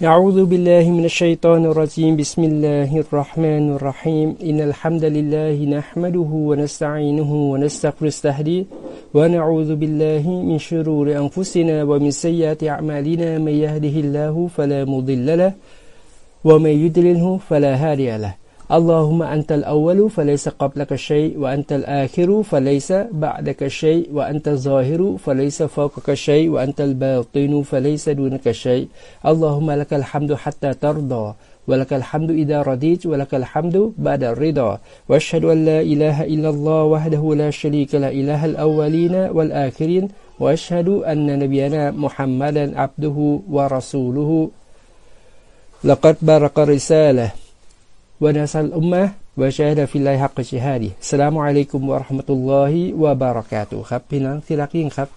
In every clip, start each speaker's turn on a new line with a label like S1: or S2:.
S1: أعوذ بالله من الشيطان الرجيم. بسم الله الرحمن الرحيم. إن الحمد لله نحمده ونستعينه ونستغفر استهدي ونعوذ بالله من شرور أنفسنا ومن سيئات أعمالنا. من يهده الله فلا مضل له ومن يدلله فلا هادي له. اللهم أنت الأول فليس قبلك شيء وأنت الآخر فليس بعدك شيء وأنت الظاهر فليس فوقك شيء وأنت الباطن فليس دونك شيء. اللهم لك الحمد حتى ترضى ولك الحمد إذا رضيت ولك الحمد بعد الرضا. وأشهد أن لا إله إلا الله وحده لا شريك له إله الأولين والآخرين. وأشهد أن نبينا محمدا عبده ورسوله. لقد برق رسالة. ونسى الأمة وشهد في الله حق شهاده السلام عليكم ورحمة الله وبركاته ครับพี่น้องที่รักยิ่งครับ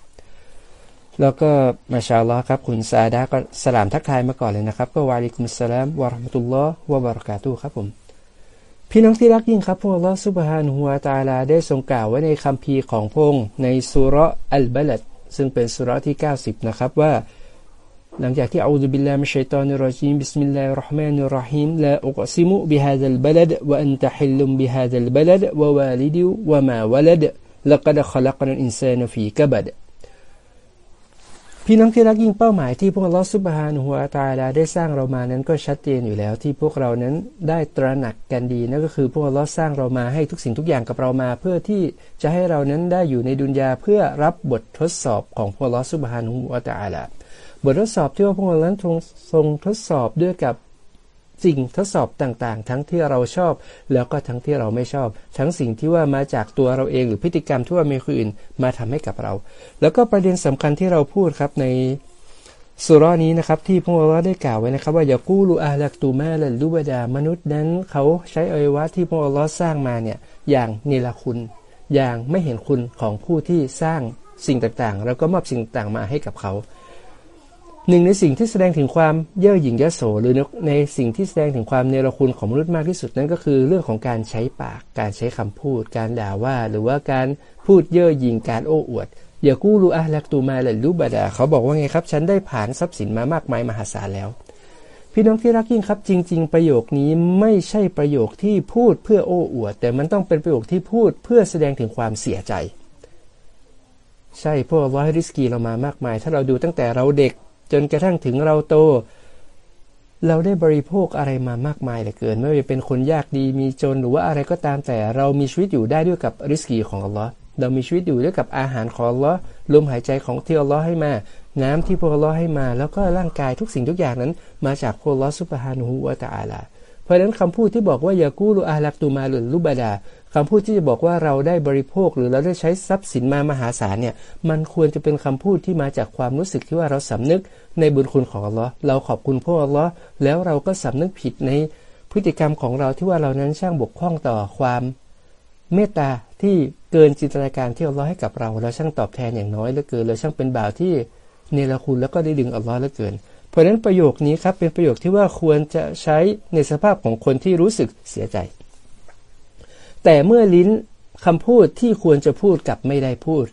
S1: แล้วก็มาชาอัลลอฮ์ครับคุณซาดาก็สลามทักทายมาก่อนเลยนะครับ ก็วาลิกุมสลามวะราะห์มะตุลลอฮ์วะบารักาตุครับผม พี่น้องที่รักยิ่งครับพระอัลลอฮ์ซุบฮานะฮูวะตะอาลาได้ทรงกล่าวไว้ในคัมภีร์ของพระองค์ในสุเราะห์อัลบะลัดซึ่งเป็นสุเราะห์ที่ 90 นะครับว่า หลังจากที่أعوذ بالله من الشيطان الرجี พี่น้องที่รักยิ่งเป้าหมายที่พวกลอสุบฮานุฮวาตาลาได้สร้างเรามานั้นก็ชัดเจนอยู่แล้วที่พวกเรานั้นได้ตระหนักกันดีนั่นก็คือพวกลอสร้างเรามาให้ทุกสิ่งทุกอย่างกับเรามา เพื่อที่จะให้เรานั้นได้อยู่ในดุนยาเพื่อรับบททดสอบของพวกลอสุบฮานุฮวาตาลาบททดสอบที่ว่าพวกเรานั้นทรงทดสอบด้วยกับ สิ่งทดสอบต่างๆ ทั้งที่เราชอบ แล้วก็ทั้งที่เราไม่ชอบ ทั้งสิ่งที่ว่ามาจากตัวเราเองหรือพฤติกรรมที่ว่ามีคนอื่นมาทำให้กับเรา แล้วก็ประเด็นสำคัญที่เราพูดครับในสุรานี้นะครับที่พระองค์ได้กล่าวไว้นะครับ ว่าอย่ากู้ลูอาลักตูมาและลูบดามนุษย์นั้นเขาใช้อวัยวะที่พระองค์สร้างมาเนี่ยอย่างเนรคุณ อย่างไม่เห็นคุณของผู้ที่สร้างสิ่งต่างๆ แล้วก็มอบสิ่งต่างมาให้กับเขา หนึ่งในสิ่งที่แสดงถึงความเย่อหยิ่งยโสหรือในสิ่งที่แสดงถึงความเนรคุณของมนุษย์มากที่สุดนั่นก็คือเรื่องของการใช้ปาก การใช้คำพูด การด่าว่า หรือว่าการพูดเย่อหยิ่งการโอ้อวดอย่ากู้รู้อะลักตูมาเลยรูบาดาเขาบอกว่าไงครับ ฉันได้ผ่านทรัพย์สินมามากมายมหาศาลแล้ว พี่น้องที่รักยิ่งครับ จริง ๆ ประโยคนี้ไม่ใช่ประโยคที่พูดเพื่อโอ้อวด แต่มันต้องเป็นประโยคที่พูดเพื่อแสดงถึงความเสียใจ ใช่พวกเราให้ริสกีเรามามากมาย ถ้าเราดูตั้งแต่เราเด็ก จนกระทั่งถึงเราโต เราได้บริโภคอะไรมามากมายเหลือเกิน ไม่ว่าจะเป็นคนยากดีมีจนหรือว่าอะไรก็ตามแต่เรามีชีวิตอยู่ได้ด้วยกับริสกีของอัลลอฮ์เรามีชีวิตอยู่ด้วยกับอาหารของอัลลอฮ์ลมหายใจของที่อัลลอฮ์ให้มา น้ำที่พวกอัลลอฮ์ให้มา แล้วก็ร่างกายทุกสิ่งทุกอย่างนั้น มาจากพวกอัลลอฮ์ซุบฮานุฮุวาตาอาลาเพราะฉะนั้นคำพูดที่บอกว่ายากูลูอาลักตูมาหรือลุบดา คำพูดที่จะบอกว่าเราได้บริโภคหรือเราได้ใช้ทรัพย์สินมามหาศาลเนี่ย มันควรจะเป็นคำพูดที่มาจากความรู้สึกที่ว่าเราสำนึกในบุญคุณของอัลลอฮ์เราขอบคุณพระอัลลอฮ์แล้วเราก็สำนึกผิดในพฤติกรรมของเราที่ว่าเรานั้นช่างบกพร่องต่อความเมตตาที่เกินจินตนาการที่อัลลอฮ์ให้กับเรา เราช่างตอบแทนอย่างน้อยเหลือเกินเราช่างเป็นบ่าวที่เนรคุณแล้วก็ได้ดึงอัลลอฮ์เหลือเกิน เพราะฉะนั้นประโยคนี้ครับเป็นประโยคที่ว่าควรจะใช้ในสภาพของคนที่รู้สึกเสียใจ แต่เมื่อลิ้นคำพูดที่ควรจะพูดกลับไม่ได้พูด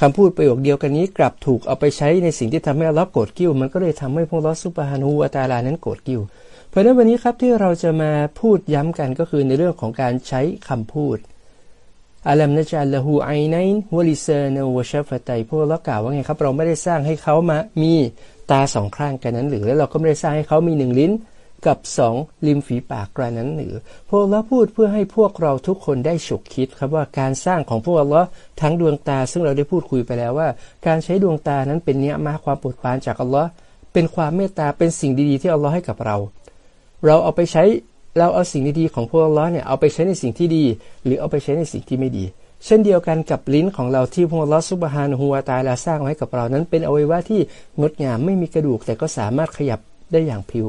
S1: คำพูดประโยคเดียวกันนี้กลับถูกเอาไปใช้ในสิ่งที่ทำให้เราโกรธกิ้ว มันก็เลยทำให้พวกเราสุปฮานูวาตาลานั้นโกรธกิ้ว เพราะฉะนั้นวันนี้ครับที่เราจะมาพูดย้ำกันก็คือในเรื่องของการใช้คำพูดอัลัมนะจัลละหูไอไนน์วลิเซนวชฟไตพวกเรากล่าวว่าไงครับ เราไม่ได้สร้างให้เขามามีตาสองข้างกันนั้นหรือแล้วเราก็ไม่ได้สร้างให้เขามีหนึ่งลิ้น กับสองริมฝีปากกระนั้นหรือพวกเราพูดเพื่อให้พวกเราทุกคนได้ฉุกคิดครับว่าการสร้างของพวกเราทั้งดวงตา ซึ่งเราได้พูดคุยไปแล้วว่า การใช้ดวงตานั้นเป็นเนี้ยมาความโปรดปรานจากอัลลอฮ์เป็นความเมตตาเป็นสิ่งดีๆ ที่อัลลอฮ์ให้กับเรา เราเอาไปใช้เราเอาสิ่งดีๆของพวกเราเนี่ยเอาไปใช้ในสิ่งที่ดี หรือเอาไปใช้ในสิ่งที่ไม่ดี เช่นเดียวกันกับลิ้นของเราที่พวกเราสุบฮานะฮูวาตาลาสร้างไว้กับเรานั้นเป็นอวัยวะที่งดงามไม่มีกระดูกแต่ก็สามารถขยับได้อย่างผิว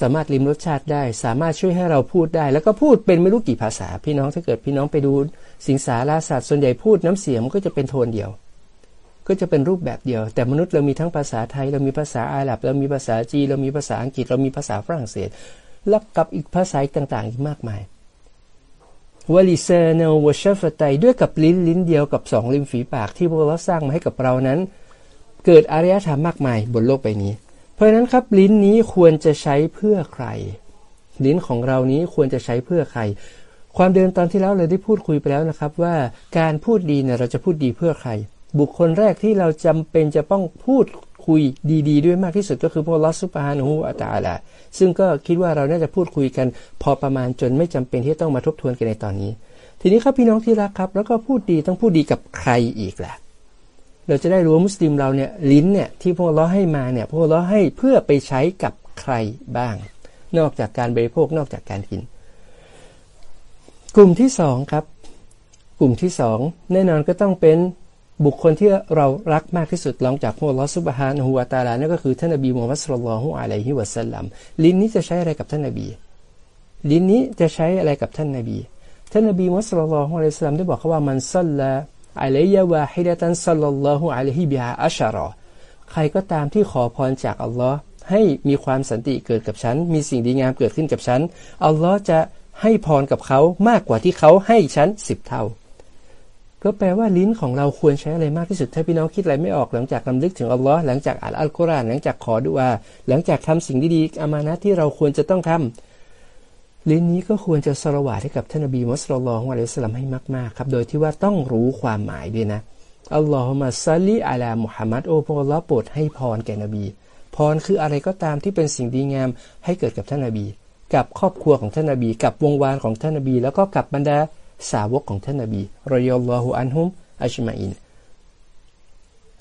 S1: สามารถลิ้มรสชาติได้ สามารถช่วยให้เราพูดได้ แล้วก็พูดเป็นไม่รู้กี่ภาษา พี่น้องถ้าเกิดพี่น้องไปดู สิงสาราศาสตร์ส่วนใหญ่พูดน้ำเสียงก็จะเป็นโทนเดียว ก็จะเป็นรูปแบบเดียว แต่มนุษย์เรามีทั้งภาษาไทย เรามีภาษาอาหรับ เรามีภาษาจีนเรามีภาษาอังกฤษ เรามีภาษาฝรั่งเศส และกับอีกภาษาต่างๆอีกมากมายวลิเซเนวชฟไตด้วยกับลิ้นลิ้นเดียวกับสองริมฝีปากที่พวกเราสร้างมาให้กับเรานั้น เกิดอารยธรรมมากมายบนโลกใบนี้ เพราะนั้นครับลิ้นนี้ควรจะใช้เพื่อใคร ลิ้นของเรานี้ควรจะใช้เพื่อใคร ความเดินตอนที่แล้วเราได้พูดคุยไปแล้วนะครับ ว่าการพูดดีเนี่ยเราจะพูดดีเพื่อใคร บุคคลแรกที่เราจำเป็นจะต้องพูดคุยดีๆด้วยมากที่สุดก็คือพระลอสุปฮานูอัตาละซึ่งก็คิดว่าเราน่าจะพูดคุยกัน พอประมาณจนไม่จำเป็นที่ต้องมาทบทวนกันในตอนนี้ ทีนี้ครับพี่น้องที่รักครับ แล้วก็พูดดีต้องพูดดีกับใครอีกล่ะ เราจะได้รู้มุสลิมเราเนี่ยลิ้นเนี่ยที่พวกเราให้มาเนี่ยพวกเราให้เพื่อไปใช้กับใครบ้าง นอกจากการบริโภคนอกจากการกิน กลุ่มที่สองครับ กลุ่มที่สองแน่นอนก็ต้องเป็นบุคคลที่เรารักมากที่สุดหลังจากพวกลอสุบฮานฮุวตาลานั่นก็คือท่านนบีมูฮัมมัดสุลลัลฮุอะลัยฮิวะสัลลัมลิ้นนี้จะใช้อะไรกับท่านนบี ลิ้นนี้จะใช้อะไรกับท่านนบี ท่านนบีมุสลิมฮุอะลัยฮิสลามได้บอกว่ามันซัลลา อะลัยยวาฮิดะตันซัลลัลลอฮุอะลัยฮิบิฮาอัชรอใครก็ตามที่ขอพรจากอัลลอฮ์ให้มีความสันติเกิดกับฉัน มีสิ่งดีงามเกิดขึ้นกับฉัน อัลลอฮ์จะให้พรกับเขามากกว่าที่เขาให้ฉันสิบเท่า ก็แปลว่าลิ้นของเราควรใช้อะไรมากที่สุด ถ้าพี่น้องคิดอะไรไม่ออกหลังจากลำลึกถึงอัลลอฮ์หลังจากอ่านอัลกุรอานหลังจากขอดุอาหลังจากทำสิ่งดีๆอามานะที่เราควรจะต้องทำ ลิ้นนี้ก็ควรจะสละวาให้กับท่านนบีมุสลิมอะลัยสลัมให้มากๆครับ โดยที่ว่าต้องรู้ความหมายด้วยนะอัลลอฮฺมาซัลลิอัลามุฮัมมัดโอพระองค์โปรดให้พรแก่นบี พรคืออะไรก็ตามที่เป็นสิ่งดีงามให้เกิดกับท่านนบี กับครอบครัวของท่านนบี กับวงวานของท่านนบี แล้วก็กับบรรดาสาวกของท่านนบีรอยลลอฮุอันฮุมอัชมาอิน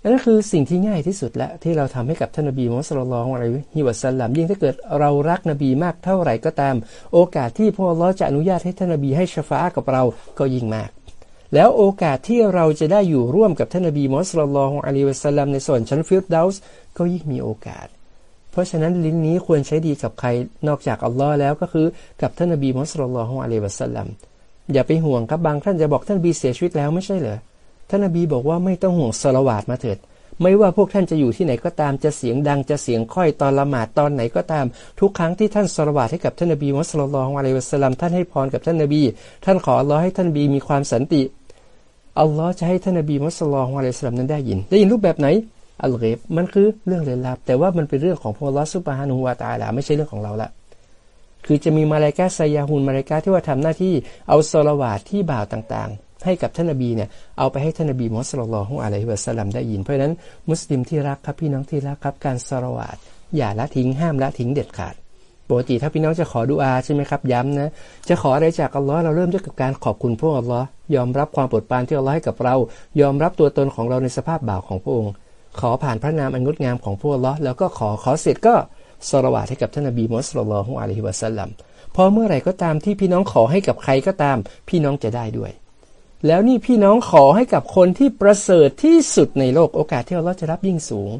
S1: นั่นคือสิ่งที่ง่ายที่สุดและที่เราทำให้กับท่านนบีมุสลิมองอะไรه وسلمยิ่งถ้าเกิดเรารักนบีมากเท่าไหร่ก็ตาม โอกาสที่พระอัลลอฮ์จะอนุญาตให้ท่านนบีให้ชะฟาอะฮ์กับเราก็ยิ่งมาก แล้วโอกาสที่เราจะได้อยู่ร่วมกับท่านนบีصلى الله عليه وسلمในสวนชั้นฟิรเดาส์ก็ยิ่งมีโอกาส เพราะฉะนั้นลิ้นนี้ควรใช้ดีกับใครนอกจากอัลลอฮ์แล้วก็คือกับท่านนบีصلى الله عليه وسلمอย่าไปห่วงครับบางท่านจะบอกท่านนบีเสียชีวิตแล้วไม่ใช่เหรอ ท่านนบีบอกว่าไม่ต้องห่วงศอลาวาตมาเถิด ไม่ว่าพวกท่านจะอยู่ที่ไหนก็ตาม จะเสียงดัง จะเสียงค่อยตอนละหมาดตอนไหนก็ตาม ทุกครั้งที่ท่านสละวาดให้กับท่านนบีมุสลิมอะลัยวะสลัมท่านให้พรกับท่านนบี ท่านขอร้อให้ท่านนบีมีความสันติ อัลลอฮ์จะให้ท่านนบีมุสลิมอะลัยสลัมนั้นได้ยิน ได้ยินรูปแบบไหน อัลเกบมันคือเรื่องเลลับ แต่ว่ามันเป็นเรื่องของพระลอสุบฮานุวาตาลาไม่ใช่เรื่องของเราละคือจะมีมาลายกาไซยาฮุนมาลายกาที่ว่าทำหน้าที่เอาสละวาดที่บ่าวต่าง ให้กับท่านนบีเนี่ยเอาไปให้ท่านนบีมุสลิมของอะลัยฮิวะสัลลัมได้ยิน เพราะฉะนั้นมุสลิมที่รักครับพี่น้องที่รักครับการสละวาดอย่าละทิ้งห้ามละทิ้งเด็ดขาดปกติถ้าพี่น้องจะขอดุอาใช่ไหมครับย้ำนะ จะขออะไรจากอัลลอฮ์เราเริ่มด้วยกับการขอบคุณพระอัลลอฮ์ยอมรับความโปรดปรานที่อัลลอฮ์ให้กับเรา ยอมรับตัวตนของเราในสภาพบ่าวของพระองค์ ขอผ่านพระนามอันงดงามของพระอัลลอฮ์แล้วก็ขอขอเสร็จก็สละวาดให้กับท่านนบีมุสลิมของอะลัยฮิวะสัลลัมพอเมื่อไหร่ก็ตามที่พี่น้องขอให้กับใครก็ตาม พี่น้องจะได้ด้วย แล้วนี่พี่น้องขอให้กับคนที่ประเสริฐที่สุดในโลกโอกาสที่เราจะรับยิ่งสูง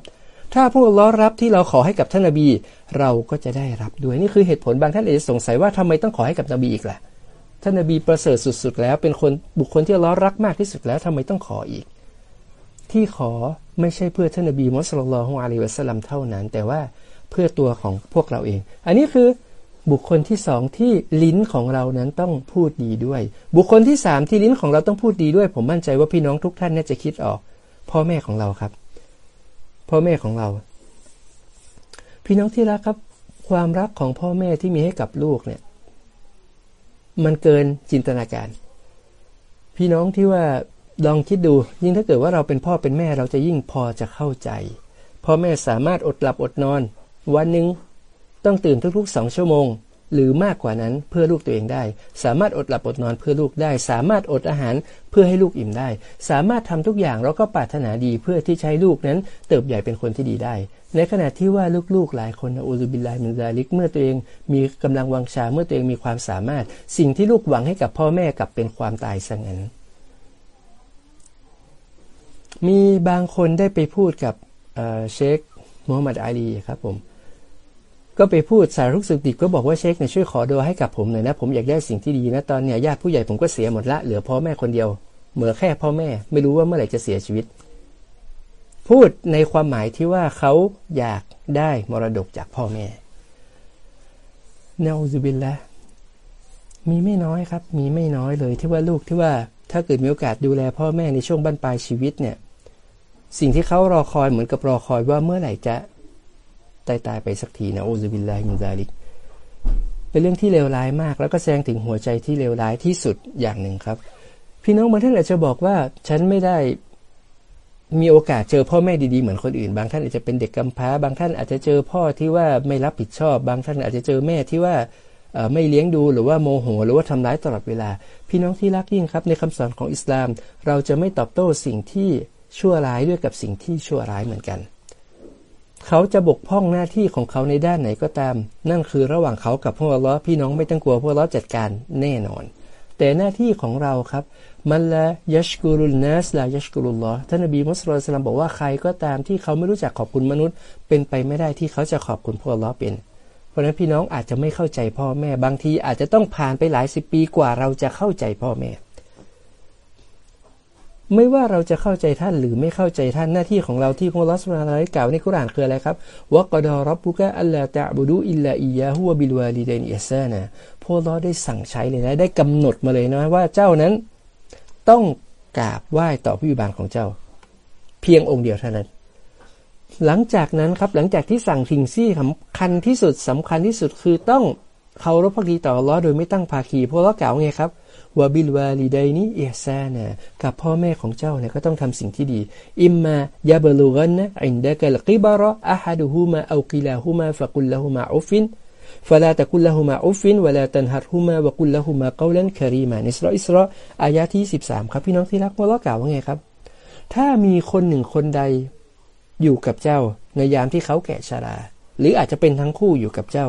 S1: ถ้าพวกเรารับที่เราขอให้กับท่านนบี เราก็จะได้รับด้วยนี่คือเหตุผลบางท่านอาจจะสงสัยว่าทำไมต้องขอให้กับนบีอีกล่ะท่านนบีประเสริฐสุดๆ แล้วเป็นคนบุคคลที่เรารักมากที่สุดแล้วทำไมต้องขออีก ที่ขอไม่ใช่เพื่อท่านนบีมุสลิมของอาลีวะสลัมเท่านั้น แต่ว่าเพื่อตัวของพวกเราเอง อันนี้คือ บุคคลที่สองที่ลิ้นของเรานั้นต้องพูดดีด้วย บุคคลที่สามที่ลิ้นของเราต้องพูดดีด้วย ผมมั่นใจว่าพี่น้องทุกท่านน่าจะคิดออก พ่อแม่ของเราครับ พ่อแม่ของเรา พี่น้องที่รักครับ ความรักของพ่อแม่ที่มีให้กับลูกเนี่ย มันเกินจินตนาการ พี่น้องที่ว่าลองคิดดู ยิ่งถ้าเกิดว่าเราเป็นพ่อเป็นแม่เราจะยิ่งพอจะเข้าใจพ่อแม่สามารถอดหลับอดนอน วันหนึ่ง ต้องตื่นทุกๆสองชั่วโมง หรือมากกว่านั้นเพื่อลูกตัวเองได้ สามารถอดหลับอดนอนเพื่อลูกได้ สามารถอดอาหารเพื่อให้ลูกอิ่มได้ สามารถทำทุกอย่างแล้วก็ปรารถนาดีเพื่อที่ใช้ลูกนั้น เติบใหญ่เป็นคนที่ดีได้ ในขณะที่ว่าลูกๆหลายคนอูซุบิลลามินซาลิกเมื่อตัวเอง มีกำลังวังชาเมื่อตัวเองมีความสามารถ สิ่งที่ลูกหวังให้กับพ่อแม่กลับเป็นความตายซะงั้นมีบางคนได้ไปพูดกับเชคมูฮัมหมัดอาลีครับผม ก็ไปพูดสารุกสึกดิบก็บอกว่าเช็คเนี่ยช่วยขอดูให้กับผมหน่อยนะ ผมอยากได้สิ่งที่ดีนะ ตอนเนี้ยญาติผู้ใหญ่ผมก็เสียหมดละเหลือพ่อแม่คนเดียว เหมือแค่พ่อแม่ ไม่รู้ว่าเมื่อไหร่จะเสียชีวิต พูดในความหมายที่ว่าเขาอยากได้มรดกจากพ่อแม่เนาซูบินละมีไม่น้อยครับ มีไม่น้อยเลยที่ว่าลูกที่ว่า ถ้าเกิดมีโอกาสดูแลพ่อแม่ในช่วงบั้นปลายชีวิตเนี่ย สิ่งที่เขารอคอยเหมือนกับรอคอยว่าเมื่อไหร่จะ ตายตายไปสักทีนะโอซุบิลลาฮิมินซาลิก เป็นเรื่องที่เลวร้ายมาก แล้วก็แสดงถึงหัวใจที่เลวร้ายที่สุดอย่างหนึ่งครับ พี่น้องบางท่านอาจจะบอกว่าฉันไม่ได้มีโอกาสเจอพ่อแม่ดีๆเหมือนคนอื่น บางท่านอาจจะเป็นเด็กกำพร้า บางท่านอาจจะเจอพ่อที่ว่าไม่รับผิดชอบ บางท่านอาจจะเจอแม่ที่ว่าไม่เลี้ยงดูหรือว่าโมโห หรือว่าทำร้ายตลอดเวลา พี่น้องที่รักยิ่งครับในคำสอนของอิสลาม เราจะไม่ตอบโต้สิ่งที่ชั่วร้ายด้วยกับสิ่งที่ชั่วร้ายเหมือนกัน เขาจะบกพร่องหน้าที่ของเขาในด้านไหนก็ตาม นั่นคือระหว่างเขากับพวกเราพี่น้องไม่ต้องกลัวพวกเราจัดการแน่นอน แต่หน้าที่ของเราครับมันละยัชกุรุลนัสละยัชกุรุลลอท่านนบีมุสลิมบอกว่าใครก็ตามที่เขาไม่รู้จักขอบคุณมนุษย์ เป็นไปไม่ได้ที่เขาจะขอบคุณพวกเราเป็น เพราะนั้นพี่น้องอาจจะไม่เข้าใจพ่อแม่บางทีอาจจะต้องผ่านไปหลายสิบปีกว่าเราจะเข้าใจพ่อแม่ ไม่ว่าเราจะเข้าใจท่านหรือไม่เข้าใจท่านหน้าที่ของเราที่พระลอสมาไลกล่าวในคุรานคืออะไรครับวะกดอรับบุกะอัลลาตะบุดูอิลลาอิยาฮุวบิลวาลิเดนเอิซนะพวกเราได้สั่งใช้เลยนะ ได้กำหนดมาเลยนะว่าเจ้านั้นต้องกราบไหว้ต่อผู้บิบาลของเจ้า เพียงองค์เดียวเท่านั้น หลังจากนั้นครับหลังจากที่สั่งสิ่งที่สำคัญที่สุดสำคัญที่สุดคือต้องเคารพภักดีต่ออัลลอฮ์โดยไม่ตั้งภาคีเพราะอัลลอฮ์กล่าวไงครับ وبالوالدين إحساناกับพ่อแม่ของเจ้าเนี่ยก็ต้องทำสิ่งที่ดี อิมมายาบลูกันนะอินดะกัลกิบาระอะฮัดุฮูมาเอากิลาฮูมาฟะกุลลาฮูมาอุฟินฟลาตะกุลละหุมาอุฟินวลาตันฮัดหุมาวะกุลละหุมากาลันคารีมานิสรออิสรออายะที่สิบสามครับ พี่น้องที่รักมาลอกล่าวว่าไงครับ ถ้ามีคนหนึ่งคนใดอยู่กับเจ้า ในยามที่เขาแก่ชรา หรืออาจจะเป็นทั้งคู่อยู่กับเจ้า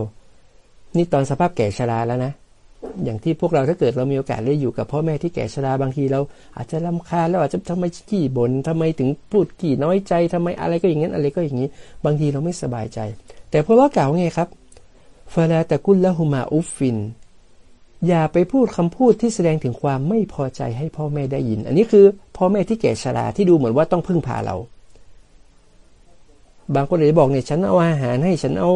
S1: นี่ตอนสภาพแก่ชราแล้วนะ อย่างที่พวกเราถ้าเกิดเรามีโอกาสได้อยู่กับพ่อแม่ที่แก่ชราบางทีเราอาจจะลำคาญแล้วอาจจะทำไมขี้บน่นทำไมถึงพูดกี่น้อยใจทำไมอะไรก็อย่างนั้นอะไรก็อย่างนี้ บางทีเราไม่สบายใจ แต่พวกเรากล่าวไงครับฟาลาตะกุลละหุมาอุฟฟิน อย่าไปพูดคำพูดที่แสดงถึงความไม่พอใจให้พ่อแม่ได้ยิน อันนี้คือพ่อแม่ที่แก่ชราที่ดูเหมือนว่าต้องพึ่งพาเรา บางคนอาจจะบอกเนี่ยฉันเอาอาหารให้ฉันเอา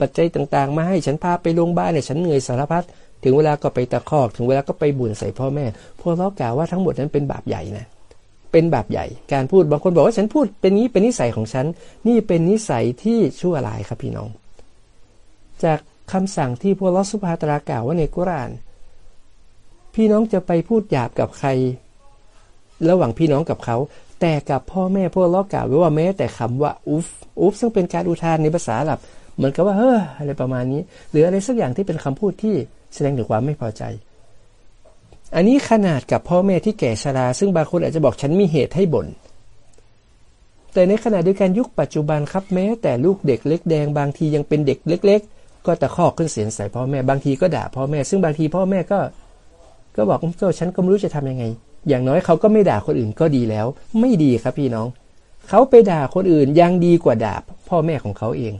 S1: ปัจจัยต่าง ๆ มาให้ฉันพาไปโรงพยาบาลเนี่ยฉันเหนื่อยสารพัด ถึงเวลาก็ไปตะคอก ถึงเวลาก็ไปบุญใส่พ่อแม่ พวกเรากล่าวว่าทั้งหมดนั้นเป็นบาปใหญ่นะ เป็นบาปใหญ่ การพูดบางคนบอกว่าฉันพูดเป็นนี้เป็นนิสัยของฉัน นี่เป็นนิสัยที่ชั่วร้ายครับพี่น้อง จากคำสั่งที่พวกลอสุภาตรากล่าวว่าในกุราน พี่น้องจะไปพูดหยาบกับใคร ระหว่างพี่น้องกับเขา แต่กับพ่อแม่พวกลอกล่าวไว้ว่าแม้แต่คำว่าอุฟอุฟซึ่งเป็นการอุทานในภาษาหลับ เหมือนกับว่าเฮ้ออะไรประมาณนี้ หรืออะไรสักอย่างที่เป็นคำพูดที่ แสดงถึงความไม่พอใจ อันนี้ขนาดกับพ่อแม่ที่แก่ชรา ซึ่งบางคนอาจจะบอกฉันมีเหตุให้บน่นแต่ในขณะเดียวกันยุคปัจจุบันครับแม้ แต่ลูกเด็กเล็กแดงบางทียังเป็นเด็กเล็ก ๆ ก็ตะคอกขึ้นเสียงใส่พ่อแม่บางทีก็ด่าพ่อแม่ ซึ่งบางทีพ่อแม่ก็ ก็บอกก็ฉันก็ไม่รู้จะทํำยังไง อย่างน้อยเขาก็ไม่ด่าคนอื่นก็ดีแล้ว ไม่ดีครับพี่น้อง เขาไปด่าคนอื่นยังดีกว่าด่าพ่อแม่ของเขาเอง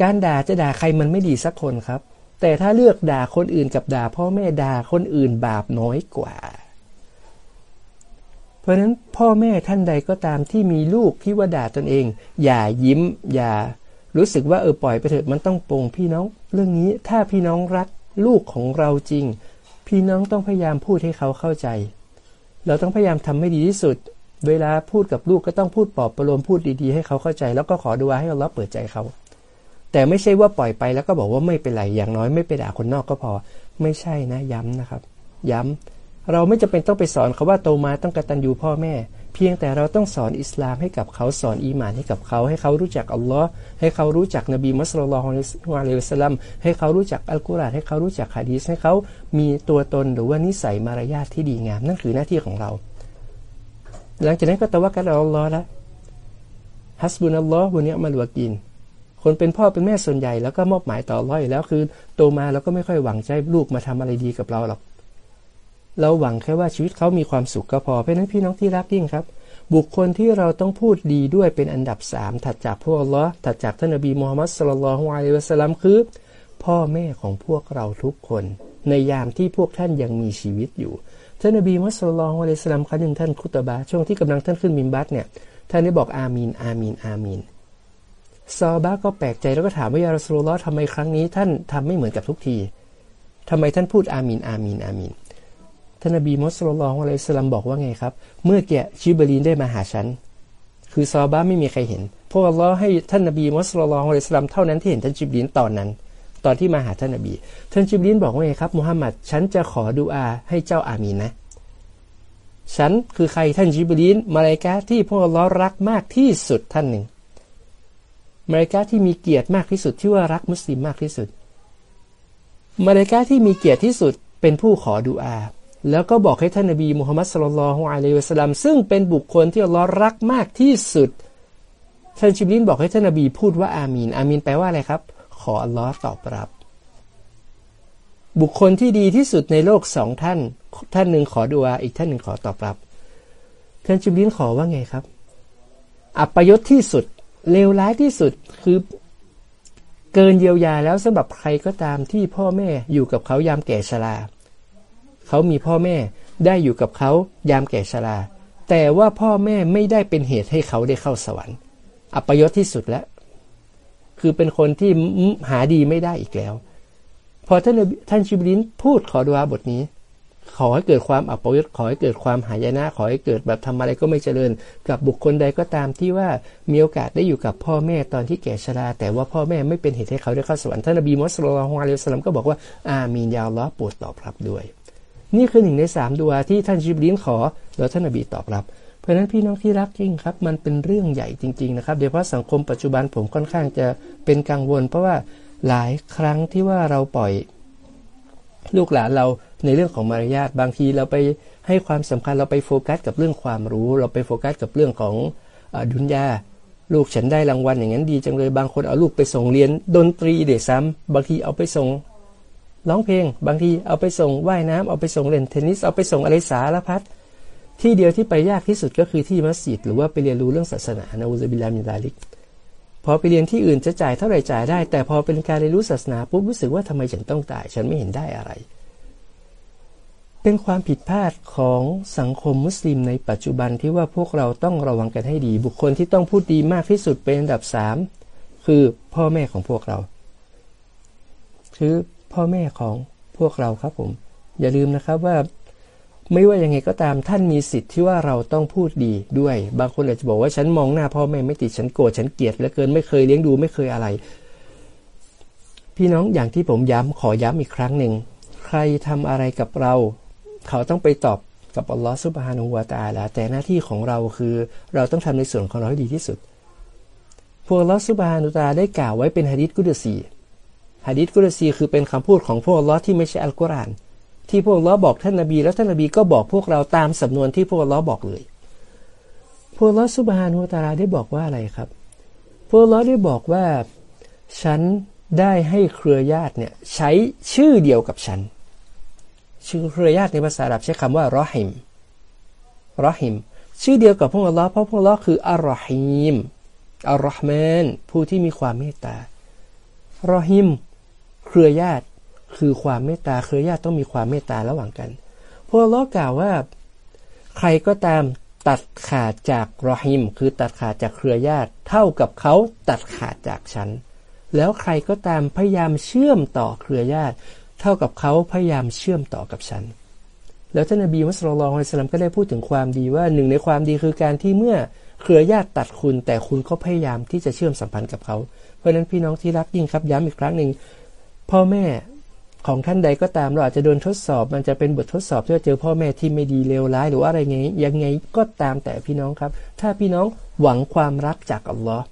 S1: การด่าจะด่าใครมันไม่ดีสักคนครับ แต่ถ้าเลือกด่าคนอื่นกับด่าพ่อแม่ด่าคนอื่นบาปน้อยกว่า เพราะฉะนั้นพ่อแม่ท่านใดก็ตามที่มีลูกที่ว่าด่าตนเอง อย่ายิ้ม อย่ารู้สึกว่าเออปล่อยไปเถิดมันต้องปรงพี่น้อง เรื่องนี้ถ้าพี่น้องรักลูกของเราจริง พี่น้องต้องพยายามพูดให้เขาเข้าใจ เราต้องพยายามทำให้ดีที่สุด เวลาพูดกับลูกก็ต้องพูดปลอบประโลมพูดดีๆให้เขาเข้าใจ แล้วก็ขอดูว่าให้เราเปิดใจเขา แต่ไม่ใช่ว่าปล่อยไปแล้วก็บอกว่าไม่เป็นไรอย่างน้อยไม่ไปด่าคนนอกก็พอ ไม่ใช่นะย้ำนะครับ ย้ำเราไม่จำเป็นต้องไปสอนเขาว่าโตมาต้องกตัญญูพ่อแม่ เพียงแต่เราต้องสอนอิสลามให้กับเขาสอนอีหมานให้กับเขา ให้เขารู้จักอัลลอฮ์ให้เขารู้จักนบีมุสลิมอะลัยฮิสลามให้เขารู้จักอัลกุรอานให้เขารู้จักฮะดีษให้เขามีตัวตนหรือว่านิสัยมารยาทที่ดีงามนั่นคือหน้าที่ของเรา หลังจากนั้นก็ตะวักกันอัลลอฮ์ละฮัสบุนัลลอฮ์วันนี้มาลวกิน คนเป็นพ่อเป็นแม่ส่วนใหญ่แล้วก็มอบหมายต่อร้อยแล้วคือโตมาเราก็ไม่ค่อยหวังใจลูกมาทำอะไรดีกับเราหรอก เราหวังแค่ว่าชีวิตเขามีความสุขก็พอเพราะนั้นพี่น้องที่รักยิ่งครับ บุคคลที่เราต้องพูดดีด้วยเป็นอันดับสามถัดจากพวกอัลลอถัดจากท่านนบีมูฮัมมัดสุลลัลฮวาเลวะสลัมคือ พ่อแม่ของพวกเราทุกคน ในยามที่พวกท่านยังมีชีวิตอยู่ท่านนบีมุสลิมอะลัยสลัมครั้งหนึ่งท่านคุตบะช่วงที่กำลังท่านขึ้นมิมบัตเนี่ยท่านได้บอกอามีนอามีนอามีน ซอบะก็แปลกใจแล้วก็ถามว่ายารสุลลอฮ์ทำไมครั้งนี้ท่านทำไม่เหมือนกับทุกทีทำไมท่านพูดอามีนอามีนอามีนท่านนบีมุสลิมอะลัยสลัมบอกว่าไงครับ เมื่อแกชิบรีนได้มาหาฉัน คือซอบ้าไม่มีใครเห็นพวกอัลลอฮ์ให้ท่านนบีมุสลิมอะลัยสลามเท่านั้นที่เห็นท่านจิบลินตอนนั้น ตอนที่มาหาท่านนบี ท่านจิบลินบอกว่าไงครับมุฮัมมัดฉันจะขอดูอาให้เจ้าอามีนนะ ฉันคือใครท่านจิบลินมาเลกาที่พวกอัลลอฮ์รักมากที่สุดท่านหนึ่ง มาเลกาที่มีเกียรติมากที่สุดที่ว่ารักมุสลิมมากที่สุด มาเลกาที่มีเกียรติที่สุดเป็นผู้ขอดูอา แล้วก็บอกให้ท่านนบีมุฮัมมัดสุลลัลฮุอะลัยวะสัลลัมซึ่งเป็นบุคคลที่อัลลอฮ์รักมากที่สุด ท่านชิบลินบอกให้ท่านนบีพูดว่าอามีน อามีนแปลว่าอะไรครับ ขออัลลอฮ์ตอบรับ บุคคลที่ดีที่สุดในโลกสองท่าน ท่านหนึ่งขอดูอาอีกท่านหนึ่งขอตอบรับ ท่านชิบลินขอว่าไงครับ อัปยศที่สุด เลวร้ายที่สุดคือเกินเยียวยาแล้วสำหรับใครก็ตามที่พ่อแม่อยู่กับเขายามแก่ชรา เขามีพ่อแม่ได้อยู่กับเขายามแก่ชรา แต่ว่าพ่อแม่ไม่ได้เป็นเหตุให้เขาได้เข้าสวรรค์ อัปยศที่สุดแล้ว คือเป็นคนที่หาดีไม่ได้อีกแล้ว พอท่านท่านชิบลินพูดขอดุอาบทนี้ ขอให้เกิดความอัปยศขอให้เกิดความหายนะขอให้เกิดแบบทำอะไรก็ไม่เจริญ กับบุคคลใดก็ตามที่ว่ามีโอกาสได้อยู่กับพ่อแม่ตอนที่แก่ชราแต่ว่าพ่อแม่ไม่เป็นเหตุให้เขาได้เข้าสวรรค์ท่านนบีมุสลิมฮวาเลสลัมก็บอกว่าอามีนยาวล้อโปรดตอบรับด้วย นี่คือหนึ่งในสามดวที่ท่านจิบลินขอ แล้วท่านนบีตอบรับเพราะฉะนั้นพี่น้องที่รักจริงครับ มันเป็นเรื่องใหญ่จริง ๆ นะครับโดยเฉพาะสังคมปัจจุบันผมค่อนข้างจะเป็นกังวล เพราะว่าหลายครั้งที่ว่าเราปล่อย ลูกหลานเราในเรื่องของมารยาทบางทีเราไปให้ความสำคัญเราไปโฟกัสกับเรื่องความรู้ เราไปโฟกัสกับเรื่องของอดุนยาลูกฉันได้รางวัลอย่างนั้นดีจังเลยบางคนเอาลูกไปส่งเรียนดนตรีเดี๋ยวซ้ำบางทีเอาไปส่งร้องเพลง บางทีเอาไปส่งว่ายน้ำเอาไปส่งเล่นเทนนิสเอาไปส่งอะไรสารพัดที่เดียวที่ไปยากที่สุดก็คือที่มัสยิดหรือว่าไปเรียนรู้เรื่องศาสนานะอุซบิลามิลาลิก พอไปเรียนที่อื่นจะจ่ายเท่าไหร่จ่ายได้ แต่พอเป็นการเรียนรู้ศาสนาปุ๊บรู้สึกว่าทำไมฉันต้องจ่าย ฉันไม่เห็นได้อะไร เป็นความผิดพลาดของสังคมมุสลิมในปัจจุบันที่ว่าพวกเราต้องระวังกันให้ดี บุคคลที่ต้องพูดดีมากที่สุดเป็นอันดับสามคือพ่อแม่ของพวกเรา คือพ่อแม่ของพวกเราครับผม อย่าลืมนะครับว่า ไม่ว่ายังไงก็ตามท่านมีสิทธิ์ที่ว่าเราต้องพูดดีด้วย บางคนอาจจะบอกว่าฉันมองหน้าพ่อแม่ไม่ติดฉันโกรธฉันเกลียดเหลือเกินไม่เคยเลี้ยงดูไม่เคยอะไร พี่น้องอย่างที่ผมย้ำขอย้ำอีกครั้งหนึ่งใครทำอะไรกับเรา เขาต้องไปตอบกับอัลลอฮฺซุบฮานุวาตาลาแต่หน้าที่ของเราคือเราต้องทำในส่วนของเราให้ดีที่สุด พวกอัลลอฮฺซุบฮานุตาได้กล่าวไว้เป็นฮะดิษกุดซีฮะดิษกุดซีคือเป็นคำพูดของพวกอัลลอฮ์ที่ไม่ใช่อัลกุรอาน ที่พวกลลอบอกท่านนบี แล้วท่านนบีก็บอกพวกเราตามสำนวนที่พวกลลอบอกเลย พวกลลอฮ์ซุบฮานุตาลาได้บอกว่าอะไรครับ พวกลลอได้บอกว่าฉันได้ให้เครือญาติเนี่ยใช้ชื่อเดียวกับฉัน ชื่อเครือญาติในภาษาอาหรับใช้คำว่ารอฮิมรอฮิม ชื่อเดียวกับพวกลลอเพราะพวกลลอคืออัลรอฮิมอัลรอฮ์มานผู้ที่มีความเมตตารอฮิม เครือญาติ คือความเมตตาเครือญาติต้องมีความเมตตาระหว่างกันพวกอัลอกล่าวว่า ใครก็ตามตัดขาดจากรอฮิม คือตัดขาดจากเครือญาติ เท่ากับเขาตัดขาดจากฉัน แล้วใครก็ตามพยายามเชื่อมต่อเครือญาติ เท่ากับเขาพยายามเชื่อมต่อกับฉัน แล้วท่านนบีมุสลิมองอิสลามก็ได้พูดถึงความดีว่าหนึ่งในความดีคือการที่เมื่อเครือญาติตัดคุณ แต่คุณก็พยายามที่จะเชื่อมสัมพันธ์กับเขา เพราะฉะนั้นพี่น้องที่รักยิ่งครับย้ำอีกครั้งหนึ่งพ่อแม่ ของท่านใดก็ตามเราอาจจะโดนทดสอบ มันจะเป็นบททดสอบที่เจอพ่อแม่ที่ไม่ดีเลวร้าย หรืออะไรไงยังไงก็ตามแต่พี่น้องครับ ถ้าพี่น้องหวังความรักจากอัลลอฮ์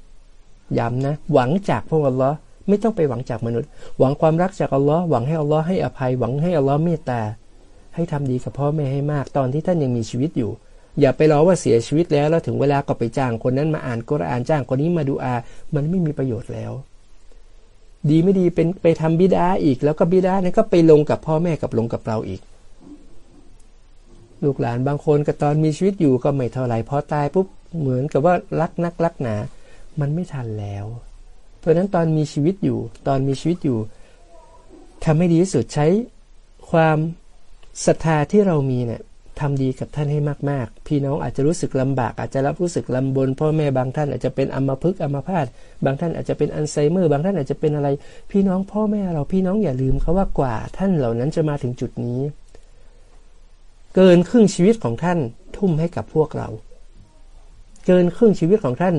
S1: ย้ำนะ หวังจากพระอัลลอฮ์ไม่ต้องไปหวังจากมนุษย์ หวังความรักจากอัลลอฮ์หวังให้อัลลอฮ์ให้อภัยหวังให้อัลลอฮ์เมตตา ให้ทำดีกับพ่อแม่ให้มากตอนที่ท่านยังมีชีวิตอยู่ อย่าไปรอว่าเสียชีวิตแล้วแล้วถึงเวลาก็ไปจ้างคนนั้นมาอ่านกุรอานจ้างคนนี้มาดูอา มันไม่มีประโยชน์แล้ว ดีไม่ดีเป็นไปทำบิดาอีก แล้วก็บิดานั้นก็ไปลงกับพ่อแม่กับลงกับเราอีก ลูกหลานบางคนก็ตอนมีชีวิตอยู่ก็ไม่เท่าไหร่พอตายปุ๊บเหมือนกับว่ารักนักรักหนา มันไม่ทันแล้ว เพราะนั้นตอนมีชีวิตอยู่ ตอนมีชีวิตอยู่ทำให้ดีที่สุดใช้ความศรัทธาที่เรามีเนี่ย ทำดีกับท่านให้มากๆ พี่น้องอาจจะรู้สึกลำบาก อาจจะรับรู้สึกลำบนพ่อแม่บางท่านอาจจะเป็นอัมพฤกษ์อัมพาตบางท่านอาจจะเป็นอัลไซเมอร์ บางท่านอาจจะเป็นอะไร พี่น้องพ่อแม่เราพี่น้องอย่าลืมเขาว่ากว่าท่านเหล่านั้นจะมาถึงจุดนี้ เกินครึ่งชีวิตของท่านทุ่มให้กับพวกเรา เกินครึ่งชีวิตของท่าน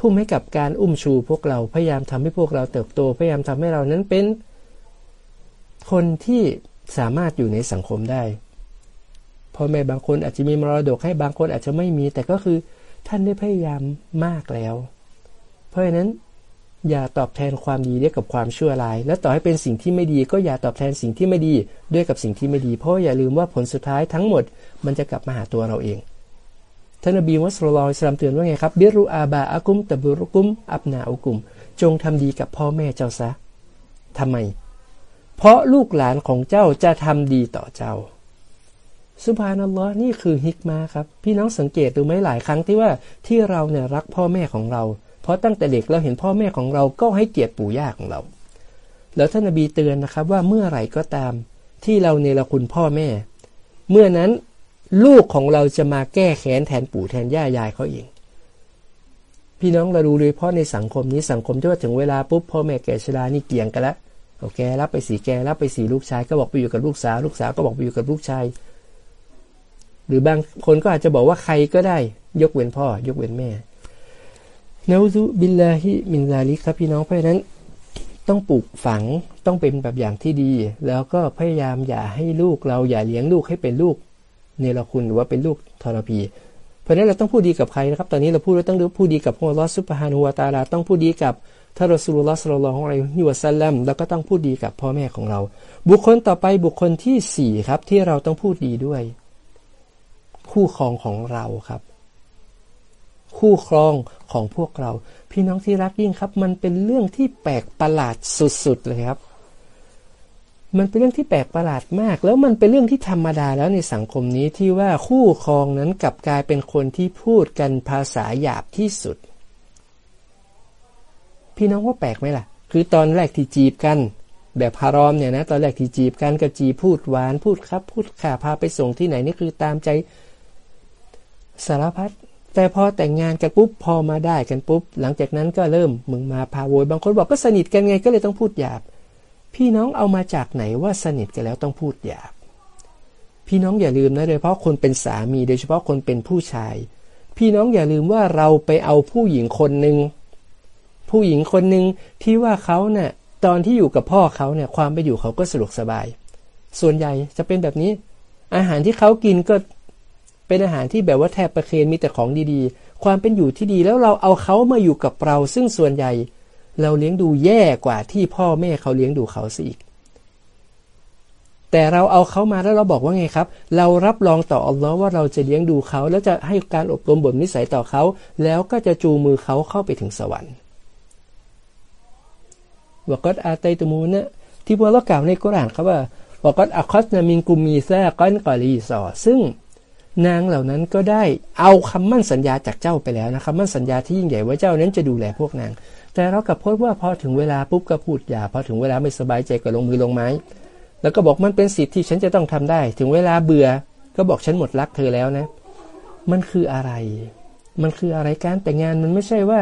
S1: ทุ่มให้กับการอุ้มชูพวกเราพยายามทำให้พวกเราเติบโตพยายามทำให้เรานั้นเป็น คนที่สามารถอยู่ในสังคมได้ พ่อแม่บางคนอาจจะมีมรดกให้บางคนอาจจะไม่มี แต่ก็คือท่านได้พยายามมากแล้ว เพราะฉะนั้นอย่าตอบแทนความดีด้วยกับความชั่วร้าย และต่อให้เป็นสิ่งที่ไม่ดี ก็อย่าตอบแทนสิ่งที่ไม่ดีด้วยกับสิ่งที่ไม่ดี เพราะอย่าลืมว่าผลสุดท้ายทั้งหมดมันจะกลับมาหาตัวเราเองท่านอบีมุสลิมสลามเตือนว่าไงครับบิรุอาบาอากุมตะบุรุกุม อับนาอุกุม จงทำดีกับพ่อแม่เจ้าซะทำไม เพราะลูกหลานของเจ้าจะทำดีต่อเจ้า สุภานัลลอฮ์นี่คือฮิกมาครับ พี่น้องสังเกตดูไหมหลายครั้งที่ว่าที่เราเนี่ยรักพ่อแม่ของเรา เพราะตั้งแต่เด็กเราเห็นพ่อแม่ของเราก็ให้เกียรติปู่ย่าของเรา แล้วท่านนบีเตือนนะครับว่าเมื่อไหร่ก็ตามที่เราเนรคุณพ่อแม่ เมื่อนั้นลูกของเราจะมาแก้แค้นแทนปู่แทนย่ายายเขาเอง พี่น้องเราดูเลยเพราะในสังคมนี้สังคมที่ว่าถึงเวลาปุ๊บพ่อแม่แก่ชรานี่เกี่ยงกันละโอเค รับไปสิแกรับไปสิลูกชายก็บอกไปอยู่กับลูกสาวลูกสาวก็บอกไปอยู่กับลูกชาย หรือบางคนก็อาจจะบอกว่าใครก็ได้ ยกเว้นพ่อ ยกเว้นแม่نعوذ بالله من ذلكครับพี่น้องเพราะฉะนั้นต้องปลูกฝังต้องเป็นแบบอย่างที่ดี แล้วก็พยายามอย่าให้ลูกเราอย่าเลี้ยงลูกให้เป็นลูกเนรคุณหรือว่าเป็นลูกทรพี เพราะฉะนั้นเราต้องพูดดีกับใครนะครับ ตอนนี้เราพูดเราต้องพูดดีกับพระอัลลอฮ์ سبحانه وتعالىต้องพูดดีกับท่านรอสูลุลลอฮ์สุลลัลของเราฮิวะซัลลัมแล้วก็ต้องพูดดีกับพ่อแม่ของเรา บุคคลต่อไปบุคคลที่สี่ครับที่เราต้องพูดดีด้วย คู่ครองของเราครับ คู่ครองของพวกเรา พี่น้องที่รักยิ่งครับ มันเป็นเรื่องที่แปลกประหลาดสุดๆเลยครับ มันเป็นเรื่องที่แปลกประหลาดมาก แล้วมันเป็นเรื่องที่ธรรมดาแล้วในสังคมนี้ที่ว่าคู่ครองนั้นกลับกลายเป็นคนที่พูดกันภาษาหยาบที่สุด พี่น้องว่าแปลกไหมล่ะ คือตอนแรกที่จีบกันแบบพารอมเนี่ยนะตอนแรกที่จีบกันก็จีพูดหวานพูดครับ พูดข่าพาไปส่งที่ไหนนี่คือตามใจ สารพัดแต่พอแต่งงานกันปุ๊บพอมาได้กันปุ๊บ หลังจากนั้นก็เริ่มมึงมาพาโวยบางคนบอกก็สนิทกันไงก็เลยต้องพูดหยาบ พี่น้องเอามาจากไหนว่าสนิทกันแล้วต้องพูดหยาบ พี่น้องอย่าลืมนะโดยเฉพาะคนเป็นสามีโดยเฉพาะคนเป็นผู้ชาย พี่น้องอย่าลืมว่าเราไปเอาผู้หญิงคนหนึ่งผู้หญิงคนหนึ่งที่ว่าเขาเนะ่ยตอนที่อยู่กับพ่อเขาเนี่ยความไปอยู่เขาก็สะดวกสบาย ส่วนใหญ่จะเป็นแบบนี้ อาหารที่เขากินก็ เป็นอาหารที่แบบว่าแทบประเคนมีแต่ของดีๆ ความเป็นอยู่ที่ดีแล้วเราเอาเขามาอยู่กับเรา ซึ่งส่วนใหญ่ เราเลี้ยงดูแย่กว่าที่พ่อแม่เขาเลี้ยงดูเขาสิอีก แต่เราเอาเขามาแล้วเราบอกว่าไงครับ เรารับรองต่ออัลลอฮ์ว่าเราจะเลี้ยงดูเขา แล้วจะให้การอบรมบ่มนิสัยต่อเขา แล้วก็จะจูมือเขาเข้าไปถึงสวรรค์วกตอาตัยตมูนะที่พวกเรากล่าวในกุรานครับว่าวกตอาคอสนามินกุมีแซก้อนกอลีซอซึ่ง นางเหล่านั้นก็ได้เอาคำมั่นสัญญาจากเจ้าไปแล้วนะคำมั่นสัญญาที่ยิ่งใหญ่ว่าเจ้านั้นจะดูแลพวกนาง แต่เรากับพบว่าพอถึงเวลาปุ๊บก็พูดอย่าพอถึงเวลาไม่สบายใจก็ลงมือลงไม้ แล้วก็บอกมันเป็นสิทธิ์ที่ฉันจะต้องทำได้ ถึงเวลาเบื่อก็บอกฉันหมดรักเธอแล้วนะ มันคืออะไร มันคืออะไรการแต่งงานมันไม่ใช่ว่า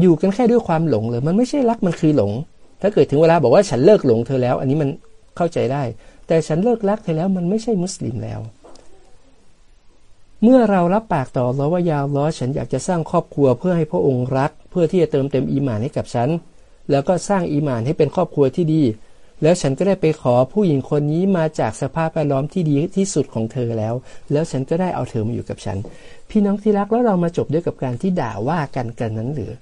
S1: อยู่กันแค่ด้วยความหลงเลยมันไม่ใช่รักมันคือหลง ถ้าเกิดถึงเวลาบอกว่าฉันเลิกหลงเธอแล้ว อันนี้มันเข้าใจได้ แต่ฉันเลิกรักเธอแล้วมันไม่ใช่มุสลิมแล้ว เมื่อเรารับปากต่อเราว่ายาวล้อฉันอยากจะสร้างครอบครัวเพื่อให้พระองค์รัก เพื่อที่จะเติมเต็มอีมานให้กับฉัน แล้วก็สร้างอีมานให้เป็นครอบครัวที่ดี แล้วฉันก็ได้ไปขอผู้หญิงคนนี้มาจากสภาพแวดล้อมที่ดีที่สุดของเธอแล้ว แล้วฉันก็ได้เอาเธอมาอยู่กับฉัน พี่น้องที่รักแล้วเรามาจบด้วยกับการที่ด่าว่ากันกันนั้นหรือ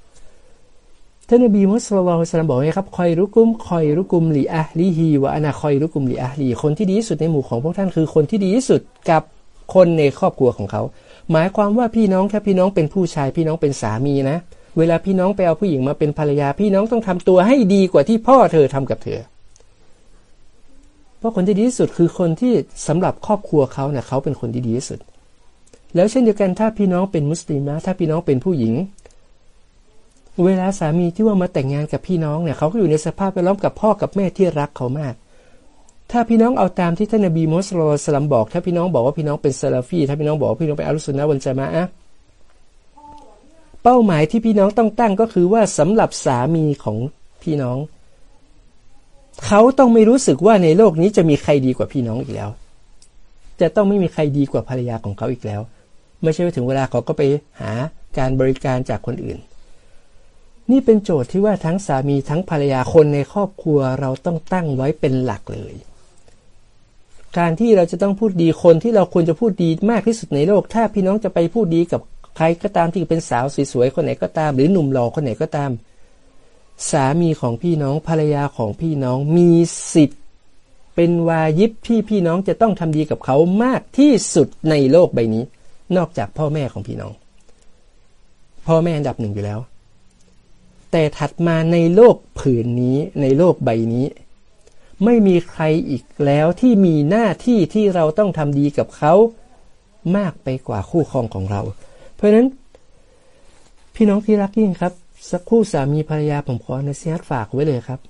S1: ท่านนบีมุสลิมสลามบอกไงครับคอยรุกุมคอยรุกุมลีอะลีฮีวะอนาคอยรุกุมลีอะลีคนที่ดีที่สุดในหมู่ของพวกท่านคือคนที่ดีที่สุดกับ คนในครอบครัวของเขา หมายความว่าพี่น้องถ้าพี่น้องเป็นผู้ชายพี่น้องเป็นสามีนะ เวลาพี่น้องไปเอาผู้หญิงมาเป็นภรรยาพี่น้องต้องทำตัวให้ดีกว่าที่พ่อเธอทำกับเธอ เพราะคนที่ดีที่สุดคือคนที่สำหรับครอบครัวเขาเนะ่ยเขาเป็นคนที่ดีที่สุด แล้วเช่นเดียวกันถ้าพี่น้องเป็นมุสลิมนะถ้าพี่น้องเป็นผู้หญิงเวลาสามีที่ว่ามาแต่งงานกับพี่น้องเนี่ยเขาก็อยู่ในสภาพแวดล้อมกับพ่อกับแม่ที่รักเขามาก ถ้าพี่น้องเอาตามที่ท่านนบีมุสลิมสลัมบอก ถ้าพี่น้องบอกว่าพี่น้องเป็นซาลาฟีถ้าพี่น้องบอกว่าพี่น้องเป็นอัลสุนนะวันจามะอะเป้าหมายที่พี่น้องต้องตั้งก็คือว่าสำหรับสามีของพี่น้อง เขาต้องไม่รู้สึกว่าในโลกนี้จะมีใครดีกว่าพี่น้องอีกแล้ว จะต้องไม่มีใครดีกว่าภรรยาของเขาอีกแล้ว ไม่ใช่ว่าถึงเวลาเขาก็ไปหาการบริการจากคนอื่น นี่เป็นโจทย์ที่ว่าทั้งสามีทั้งภรรยาคนในครอบครัวเราต้องตั้งไว้เป็นหลักเลย การที่เราจะต้องพูดดีคนที่เราควรจะพูดดีมากที่สุดในโลก ถ้าพี่น้องจะไปพูดดีกับใครก็ตามที่เป็นสาวสวยๆคนไหนก็ตาม หรือหนุ่มหล่อคนไหนก็ตาม สามีของพี่น้องภรรยาของพี่น้องมีสิทธิ์ เป็นวายิบที่พี่น้องจะต้องทำดีกับเขามากที่สุดในโลกใบนี้ นอกจากพ่อแม่ของพี่น้อง พ่อแม่อันดับหนึ่งอยู่แล้ว แต่ถัดมาในโลกผืนนี้ในโลกใบนี้ ไม่มีใครอีกแล้วที่มีหน้าที่ที่เราต้องทำดีกับเขามากไปกว่าคู่ครองของเรา เพราะนั้น พี่น้องที่รักยิ่งครับ สักคู่สามีภรรยาผมขอในเสียฝากไว้เลยครับ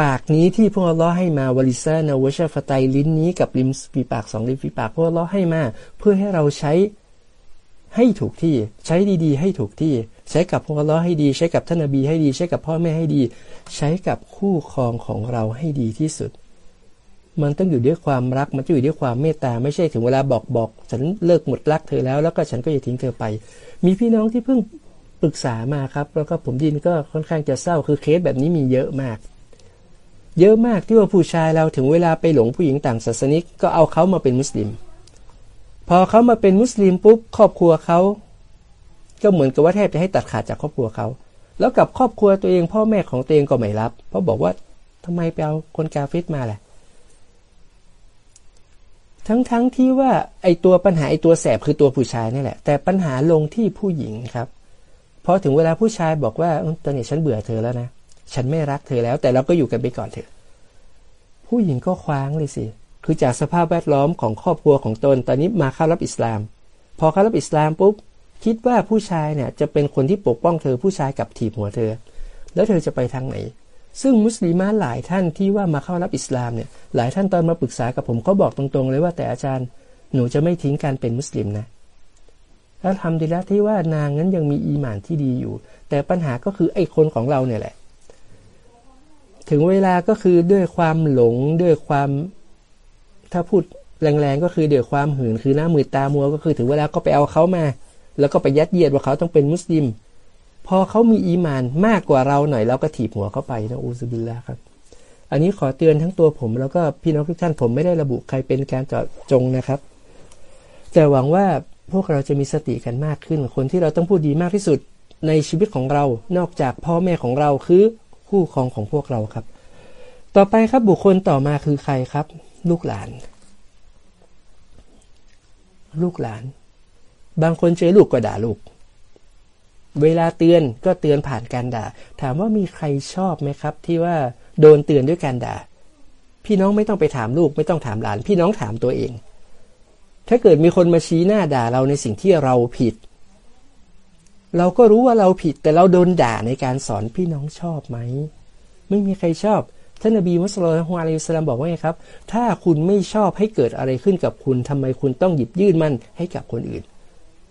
S1: ปากนี้ที่พวกเราให้มาวลิซานาวชาฟไตลิ้นนี้กับริมฝีปากสองริมฝีปากพวกเราให้มา เพื่อให้เราใช้ ให้ถูกที่ใช้ดีๆ ให้ถูกที่ ใช้กับพวกเราให้ดี ใช้กับท่านอบีให้ดี ใช้กับพ่อแม่ให้ดี ใช้กับคู่ครองของเราให้ดีที่สุด มันต้องอยู่ด้วยความรักมันจะอยู่ด้วยความเมตตาไม่ใช่ถึงเวลาบอกบอก ฉันเลิกหมดรักเธอแล้วแล้วก็ฉันก็จะทิ้งเธอไป มีพี่น้องที่เพิ่งปรึกษามาครับ แล้วก็ผมดินก็ค่อนข้างจะเศร้าคือเคสแบบนี้มีเยอะมาก เยอะมากที่ว่าผู้ชายเราถึงเวลาไปหลงผู้หญิงต่างศาสนิกก็เอาเขามาเป็นมุสลิม พอเขามาเป็นมุสลิมปุ๊บครอบครัวเขาก็เหมือนกับว่าแทบจะให้ตัดขาดจากครอบครัวเขา แล้วกับครอบครัวตัวเองพ่อแม่ของตัวเองก็ไม่รับ เพราะบอกว่าทำไมไปเอาคนกาเฟตมาแหละทั้งๆทที่ว่าไอตัวปัญหาไอตัวแสบคือตัวผู้ชายนี่แหละ แต่ปัญหาลงที่ผู้หญิงครับพอถึงเวลาผู้ชายบอกว่าตอนนี้ฉันเบื่อเธอแล้วนะ ฉันไม่รักเธอแล้ว แต่เราก็อยู่กันไปก่อนเถอะ ผู้หญิงก็คว้างเลยสิ คือจากสภาพแวดล้อมของครอบครัวของตน ตอนนี้มาเข้ารับอิสลาม พอเข้ารับอิสลามปุ๊บคิดว่าผู้ชายเนี่ยจะเป็นคนที่ปกป้องเธอผู้ชายกับถีบหัวเธอ แล้วเธอจะไปทางไหน ซึ่งมุสลิมาหลายท่านที่ว่ามาเข้ารับอิสลามเนี่ยหลายท่านตอนมาปรึกษากับผมก็บอกตรงๆ เลยว่าแต่อาจารย์หนูจะไม่ทิ้งการเป็นมุสลิมนะแล้วทำดีแล้วที่ว่านางนั้นยังมีอีหมานที่ดีอยู่ แต่ปัญหาก็คือไอ้คนของเราเนี่ยแหละ ถึงเวลาก็คือด้วยความหลงด้วยความ ถ้าพูดแรงๆก็คือเดี๋ยวความหืนคือหน้ามือตามัวก็คือถึงเวลาก็ไปเอาเขามา แล้วก็ไปยัดเยียดว่าเขาต้องเป็นมุสลิม พอเขามีอีมานมากกว่าเราหน่อยเราก็ถีบหัวเขาไปนะอูซุบิลละครับ อันนี้ขอเตือนทั้งตัวผม แล้วก็พี่น้องทุกท่านผมไม่ได้ระบุใครเป็นการจาะจงนะครับ แต่หวังว่าพวกเราจะมีสติกันมากขึ้น คนที่เราต้องพูดดีมากที่สุดในชีวิตของเรา นอกจากพ่อแม่ของเราคือคู่ครองของพวกเราครับ ต่อไปครับบุคคลต่อมาคือใครครับ ลูกหลาน ลูกหลาน บางคนเจอลูกก็ด่าลูก เวลาเตือนก็เตือนผ่านการด่า ถามว่ามีใครชอบไหมครับ ที่ว่าโดนเตือนด้วยการด่า พี่น้องไม่ต้องไปถามลูก ไม่ต้องถามหลาน พี่น้องถามตัวเอง ถ้าเกิดมีคนมาชี้หน้าด่าเราในสิ่งที่เราผิด เราก็รู้ว่าเราผิด แต่เราโดนด่าในการสอนพี่น้องชอบไหมไม่มีใครชอบ ท่านนบีมุสลิมฮุอาลัยสลามบอกว่าไงครับ ถ้าคุณไม่ชอบให้เกิดอะไรขึ้นกับคุณทำไมคุณต้องหยิบยื่นมันให้กับคนอื่น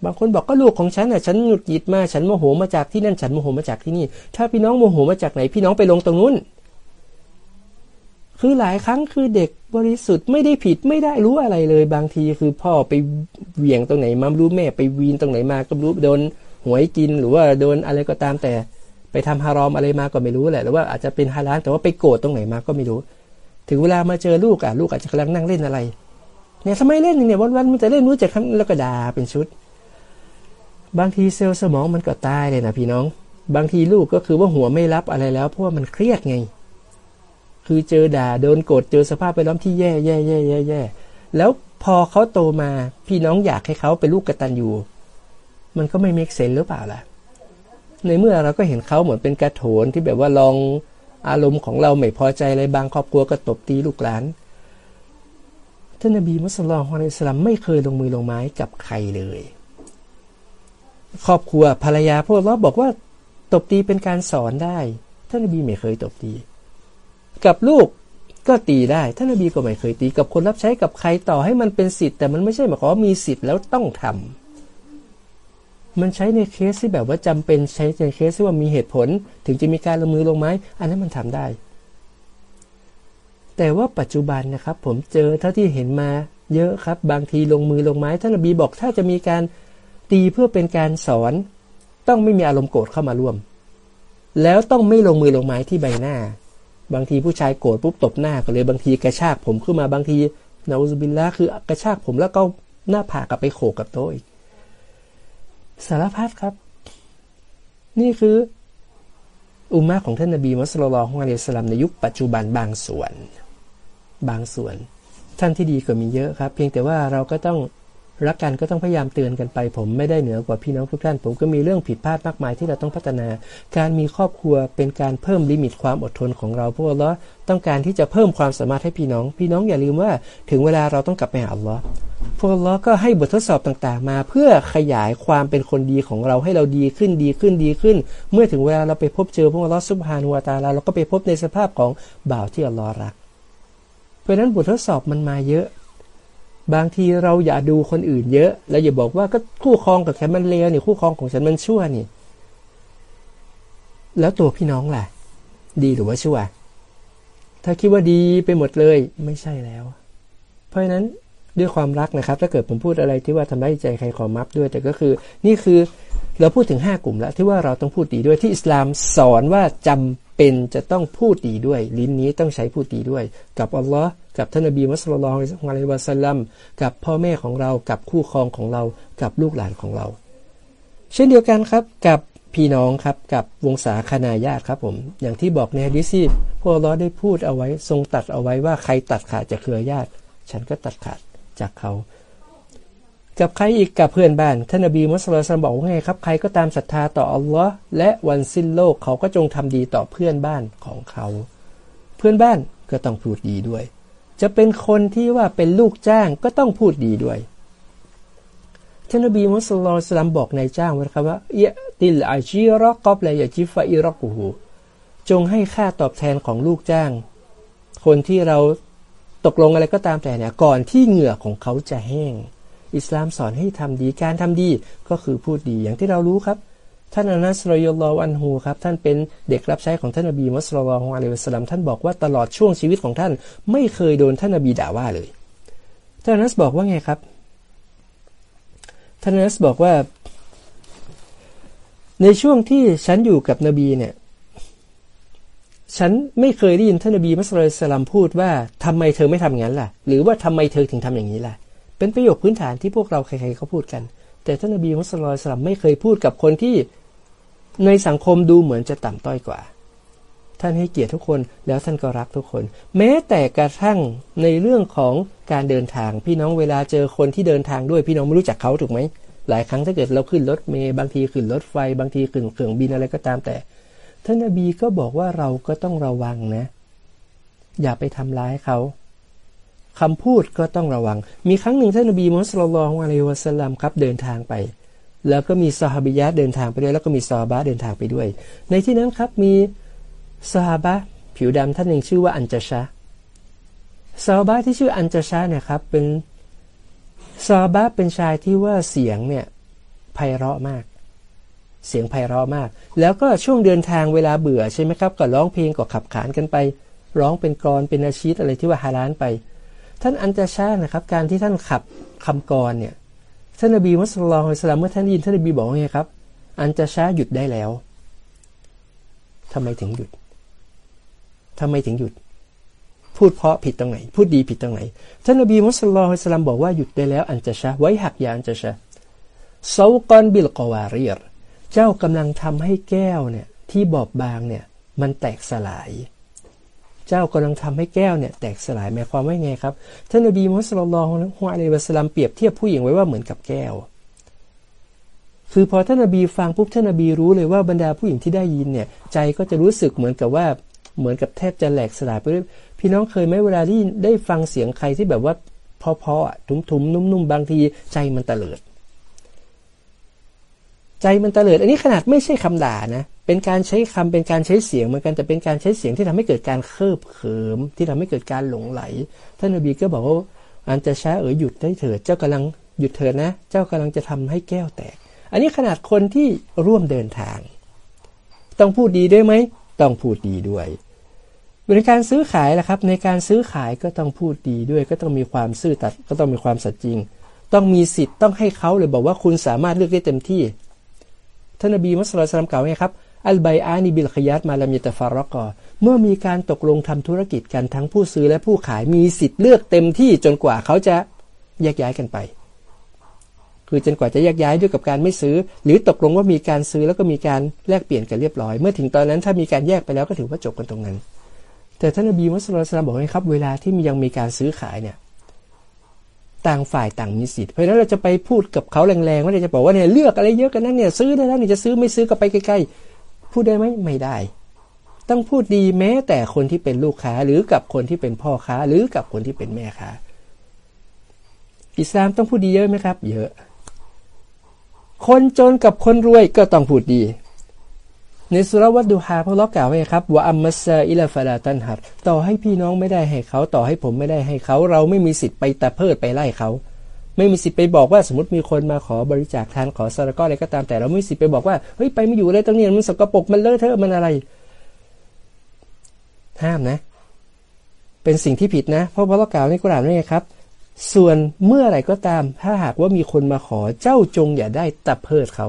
S1: บางคนบอกก็ลูกของฉันน่ะฉันหงุดหงิดมาฉันโมโหมาจากที่นั่นฉันโมโหมาจากที่นี่ ถ้าพี่น้องโมโหมาจากไหนพี่น้องไปลงตรงนู้น คือหลายครั้งคือเด็กบริสุทธิ์ไม่ได้ผิดไม่ได้รู้อะไรเลย บางทีคือพ่อไปเหวี่ยงตรงไหนมารู้แม่ไปวีนตรงไหนมาก็รู้โดนหวยกินหรือว่าโดนอะไรก็ตามแต่ ไปทำฮารอมอะไรมาก็ไม่รู้แหละหรือว่าอาจจะเป็นฮาลาลแต่ว่าไปโกรธตรงไหนมาก็ไม่รู้ ถึงเวลามาเจอลูกอะลูกอาจจะกำลังนั่งเล่นอะไร เนี่ยทำไมเล่นเนี่ยวันวันมันจะเล่นรู้จักแล้วก็ด่าเป็นชุด บางทีเซลล์สมองมันก็ตายเลยนะพี่น้อง บางทีลูกก็คือว่าหัวไม่รับอะไรแล้วเพราะว่ามันเครียดไง คือเจอด่าโดนโกรธเจอสภาพแวดล้อมที่แย่แย่แย่แย่แย่แล้วพอเขาโตมาพี่น้องอยากให้เขาเป็นลูกกระตัญญูมันก็ไม่ make sense หรือเปล่าล่ะ ในเมื่อเราก็เห็นเขาเหมือนเป็นกระโถนที่แบบว่ารองอารมณ์ของเราไม่พอใจอะไรบางครอบครัวก็ตบตีลูกหลาน ท่านนบีมุสลิมฮอนอิสลามไม่เคยลงมือลงไม้กับใครเลย ครอบครัวภรรยาพวกเราบอกว่าตบตีเป็นการสอนได้ ท่านนบีไม่เคยตบตี กับลูกก็ตีได้ ท่านนบีก็ไม่เคยตี กับคนรับใช้กับใครต่อให้มันเป็นสิทธิ์แต่มันไม่ใช่หมายความว่ามีสิทธิ์แล้วต้องทำ มันใช้ในเคสที่แบบว่าจำเป็นใช้ในเคสที่ว่ามีเหตุผล ถึงจะมีการลงมือลงไม้ อันนั้นมันทำได้ แต่ว่าปัจจุบันนะครับ ผมเจอเท่าที่เห็นมาเยอะครับ บางทีลงมือลงไม้ท่านอบีบอกถ้าจะมีการตีเพื่อเป็นการสอน ต้องไม่มีอารมณ์โกรธเข้ามาร่วม แล้วต้องไม่ลงมือลงไม้ที่ใบหน้า บางทีผู้ชายโกรธปุ๊บตบหน้าก็เลยบางทีกระชากผมขึ้นมาบางทีนาอุบินละคือกระชากผมแล้วก็หน้าผากกลับไปโขกกับโต๊ะอีก สารพัดครับ นี่คืออุมมะของท่านนบีมุสลิมของอะลัยสลัมในยุคปัจจุบันบางส่วน บางส่วน ท่านที่ดีก็มีเยอะครับ เพียงแต่ว่าเราก็ต้องรักกันก็ต้องพยายามเตือนกันไป ผมไม่ได้เหนือกว่าพี่น้องทุกท่าน ผมก็มีเรื่องผิดพลาดมากมายที่เราต้องพัฒนา การมีครอบครัวเป็นการเพิ่มลิมิตความอดทนของเราพวกเราต้องการที่จะเพิ่มความสามารถให้พี่น้อง พี่น้องอย่าลืมว่า ถึงเวลาเราต้องกลับไปหาอัลลอฮ์ พวกเราก็ให้บททดสอบต่างๆ มาเพื่อขยายความเป็นคนดีของเราให้เราดีขึ้นดีขึ้นดีขึ้น เมื่อถึงเวลาเราไปพบเจอพวกเราสุบฮานุวาตาลาเราก็ไปพบในสภาพของบ่าวที่อัลลอฮ์รัก เพราะนั้นบททดสอบมันมาเยอะ บางทีเราอย่าดูคนอื่นเยอะ แล้วอย่าบอกว่าก็คู่ครองกับแคมันเลวนี่คู่ครองของฉันมันชั่วนี่ แล้วตัวพี่น้องล่ะ ดีหรือว่าชั่ว ถ้าคิดว่าดีไปหมดเลยไม่ใช่แล้ว เพราะฉะนั้น ด้วยความรักนะครับ ถ้าเกิดผมพูดอะไรที่ว่าทำให้ใจใครขอมับด้วย แต่ก็คือนี่คือเราพูดถึง 5 กลุ่มแล้ว ที่ว่าเราต้องพูดดีด้วยที่อิสลามสอนว่าจำเป็นจะต้องพูดดีด้วย ลิ้นนี้ต้องใช้พูดดีด้วย กับอัลลอฮ์กับท่านนบีมุสลิมอะลัยวะสัลลัมกับพ่อแม่ของเรากับคู่ครองของเรากับลูกหลานของเรา เช่นเดียวกันครับกับพี่น้องครับกับวงศาคณาญาติครับผม อย่างที่บอกในฮะดิซีพวกเราได้พูดเอาไว้ทรงตัดเอาไว้ว่าใครตัดขาดจากเครือญาติ ฉันก็ตัดขาด จากเขา กับใครอีกกับเพื่อนบ้าน ท่านนบีมุสลิมบอกว่าไงครับใครก็ตามศรัทธาต่ออัลลอฮ์และวันสิ้นโลกเขาก็จงทำดีต่อเพื่อนบ้านของเขา เพื่อนบ้านก็ต้องพูดดีด้วย จะเป็นคนที่ว่าเป็นลูกจ้างก็ต้องพูดดีด้วยท่านนบีมุสลิมสลัมบอกนายจ้างไว้ครับว่าเยติลอาชีรอกอบเลยยจิฟะอิรอกูฮูจงให้ค่าตอบแทนของลูกจ้าง คนที่เรา ตกลงอะไรก็ตามแต่เนี่ยก่อนที่เหงื่อของเขาจะแห้ง อิสลามสอนให้ทำดีการทำดีก็คือพูดดีอย่างที่เรารู้ครับ ท่านอานัสรอยลอวันฮูครับ ท่านเป็นเด็กรับใช้ของท่านนบีมุสลิมของอะลัยวะสลัมท่านบอกว่าตลอดช่วงชีวิตของท่าน ไม่เคยโดนท่านนบีด่าว่าเลยท่านอานัสบอกว่าไงครับท่านอานัสบอกว่า ในช่วงที่ฉันอยู่กับนบีเนี่ย ฉันไม่เคยได้ยินท่านนบีมุสลิมพูดว่าทำไมเธอไม่ทำอย่างนั้นล่ะ หรือว่าทำไมเธอถึงทำอย่างนี้ล่ะ เป็นประโยคพื้นฐานที่พวกเราใครๆเขาพูดกัน แต่ท่านนบีมุสลิมไม่เคยพูดกับคนที่ในสังคมดูเหมือนจะต่ำต้อยกว่า ท่านให้เกียรติทุกคนแล้วท่านก็รักทุกคน แม้แต่กระทั่งในเรื่องของการเดินทางพี่น้องเวลาเจอคนที่เดินทางด้วยพี่น้องไม่รู้จักเขาถูกไหมหลายครั้งถ้าเกิดเราขึ้นรถเมย์บางทีขึ้นรถไฟ บางทีขึ้นเครื่องบินอะไรก็ตามแต่ ท่านนบีก็บอกว่าเราก็ต้องระวังนะ อย่าไปทำร้ายเขาคำพูดก็ต้องระวัง มีครั้งหนึ่งท่านนบีมุสลิมอะลัยวะสัลลัมครับเดินทางไป แล้วก็มีซาฮาบิยะเดินทางไปด้วย แล้วก็มีซาบะเดินทางไปด้วย ในที่นั้นครับมีซาบะผิวดำท่านหนึ่งชื่อว่าอันจชะซาบะที่ชื่ออันจชะเนี่ยครับเป็นซาบะเป็นชายที่ว่าเสียงเนี่ยไพเราะมาก เสียงไพเราะมาก แล้วก็ช่วงเดินทางเวลาเบื่อใช่ไหมครับ ก็ร้องเพลงก็ขับขานกันไป ร้องเป็นกรเป็นอาชีพอะไรที่ว่าฮาลานไป ท่านอันจาชานะครับ การที่ท่านขับคำกรเนี่ยท่านนบีมุสลิมอิสลามเมื่อท่านได้ยินท่านนบีบอกไงครับ อันจะช้าหยุดได้แล้วทำไมถึงหยุดทำไมถึงหยุด พูดเพราะผิดตรงไหน พูดดีผิดตรงไหน ท่านนบีมุสลิมอิสลามบอกว่าหยุดได้แล้ว อันจะช้าไว้หักยาอันจะช้าเซากอนบิลกวารีร เจ้ากำลังทำให้แก้วเนี่ยที่บอบบางเนี่ยมันแตกสลาย เจ้ากำลังทำให้แก้วเนี่ยแตกสลายหมายความว่าไงครับท่านอบีมุสลิมลองฮุอะลัยวะสลัมเปรียบเทียบผู้หญิงไว้ว่าเหมือนกับแก้ว คือพอท่านอบีฟังปุ๊บท่านอบีรู้เลยว่าบรรดาผู้หญิงที่ได้ยินเนี่ยใจก็จะรู้สึกเหมือนกับว่าเหมือนกับแทบจะแหลกสลายไปด้วยพี่น้องเคยไหมเวลาที่ได้ฟังเสียงใครที่แบบว่าพอๆอะทุ้มๆนุ่มๆบางทีใจมันตะเลิด ใจมันตะเลิด อันนี้ขนาดไม่ใช่คำด่านะ เป็นการใช้คำเป็นการใช้เสียงเหมือนกันแต่เป็นการใช้เสียงที่ทำให้เกิดการเคลิบเขิม ที่ทำให้เกิดการหลงไหล ท่านอบีก็บอกว่าอันจะช้าเอ๋ยหยุดได้เถิดเจ้ากำลังหยุดเถิดนะ เจ้ากำลังจะทำให้แก้วแตก อันนี้ขนาดคนที่ร่วมเดินทาง ต้องพูดดีด้วยไหมต้องพูดดีด้วยในการซื้อขายนะครับ ในการซื้อขายก็ต้องพูดดีด้วย ก็ต้องมีความซื่อตัดก็ต้องมีความสัตย์จริง ต้องมีสิทธิ์ต้องให้เขาเลยบอกว่าคุณสามารถเลือกได้เต็มที่ ท่านนบีมุสลิมกล่าวไงครับอัลไบอานีบิลขยัตมาลามยตฟารกอเมื่อมีการตกลงทำธุรกิจกันทั้งผู้ซื้อและผู้ขายมีสิทธิ์เลือกเต็มที่จนกว่าเขาจะแยกย้ายกันไป คือจนกว่าจะแยกย้ายด้วยกับการไม่ซื้อ หรือตกลงว่ามีการซื้อแล้วก็มีการแลกเปลี่ยนกันเรียบร้อย เมื่อถึงตอนนั้นถ้ามีการแยกไปแล้วก็ถือว่าจบกันตรงนั้น แต่ท่านนบีมุสลิมบอกให้ครับ เวลาที่ยังมีการซื้อขายเนี่ย ต่างฝ่ายต่างมีสิทธิ์เพราะนั้นเราจะไปพูดกับเขาแรงๆว่าจะบอกว่าเนี่ยเลือกอะไรเยอะกันนั่นเนี่ยซื้อได้แล้วเนี่ยจะซื้อไม่ซื้อก็ไปใกล้ๆพูดได้ไหมไม่ได้ ต้องพูดดีแม้แต่คนที่เป็นลูกค้าหรือกับคนที่เป็นพ่อค้าหรือกับคนที่เป็นแม่ค้าอิสลามต้องพูดดีเยอะไหมครับ เยอะ คนจนกับคนรวยก็ต้องพูดดี ในสุรวัตดูฮาพระล็อกกล่าวไว้ครับว่าอัมมัสซาอิลาฟาลาตันหัดต่อให้พี่น้องไม่ได้ให้เขาต่อให้ผมไม่ได้ให้เขา เราไม่มีสิทธิ์ไปตะเพิดไปไล่เขา ไม่มีสิทธิ์ไปบอกว่าสมมติมีคนมาขอบริจาคทานขอสารก็อนอะไรก็ตามแต่เราไม่มีสิทธิ์ไปบอกว่าเฮ้ยไปไม่อยู่เลยตรงนี้มันสกปรกมันเลอะเทอะมันอะไร ห้ามนะ เป็นสิ่งที่ผิดนะ เพราะพระล็อกกล่าวในกุรานว่าไงครับ ส่วนเมื่อไรก็ตาม ถ้าหากว่ามีคนมาขอเจ้าจงอย่าได้ตะเพิดเขา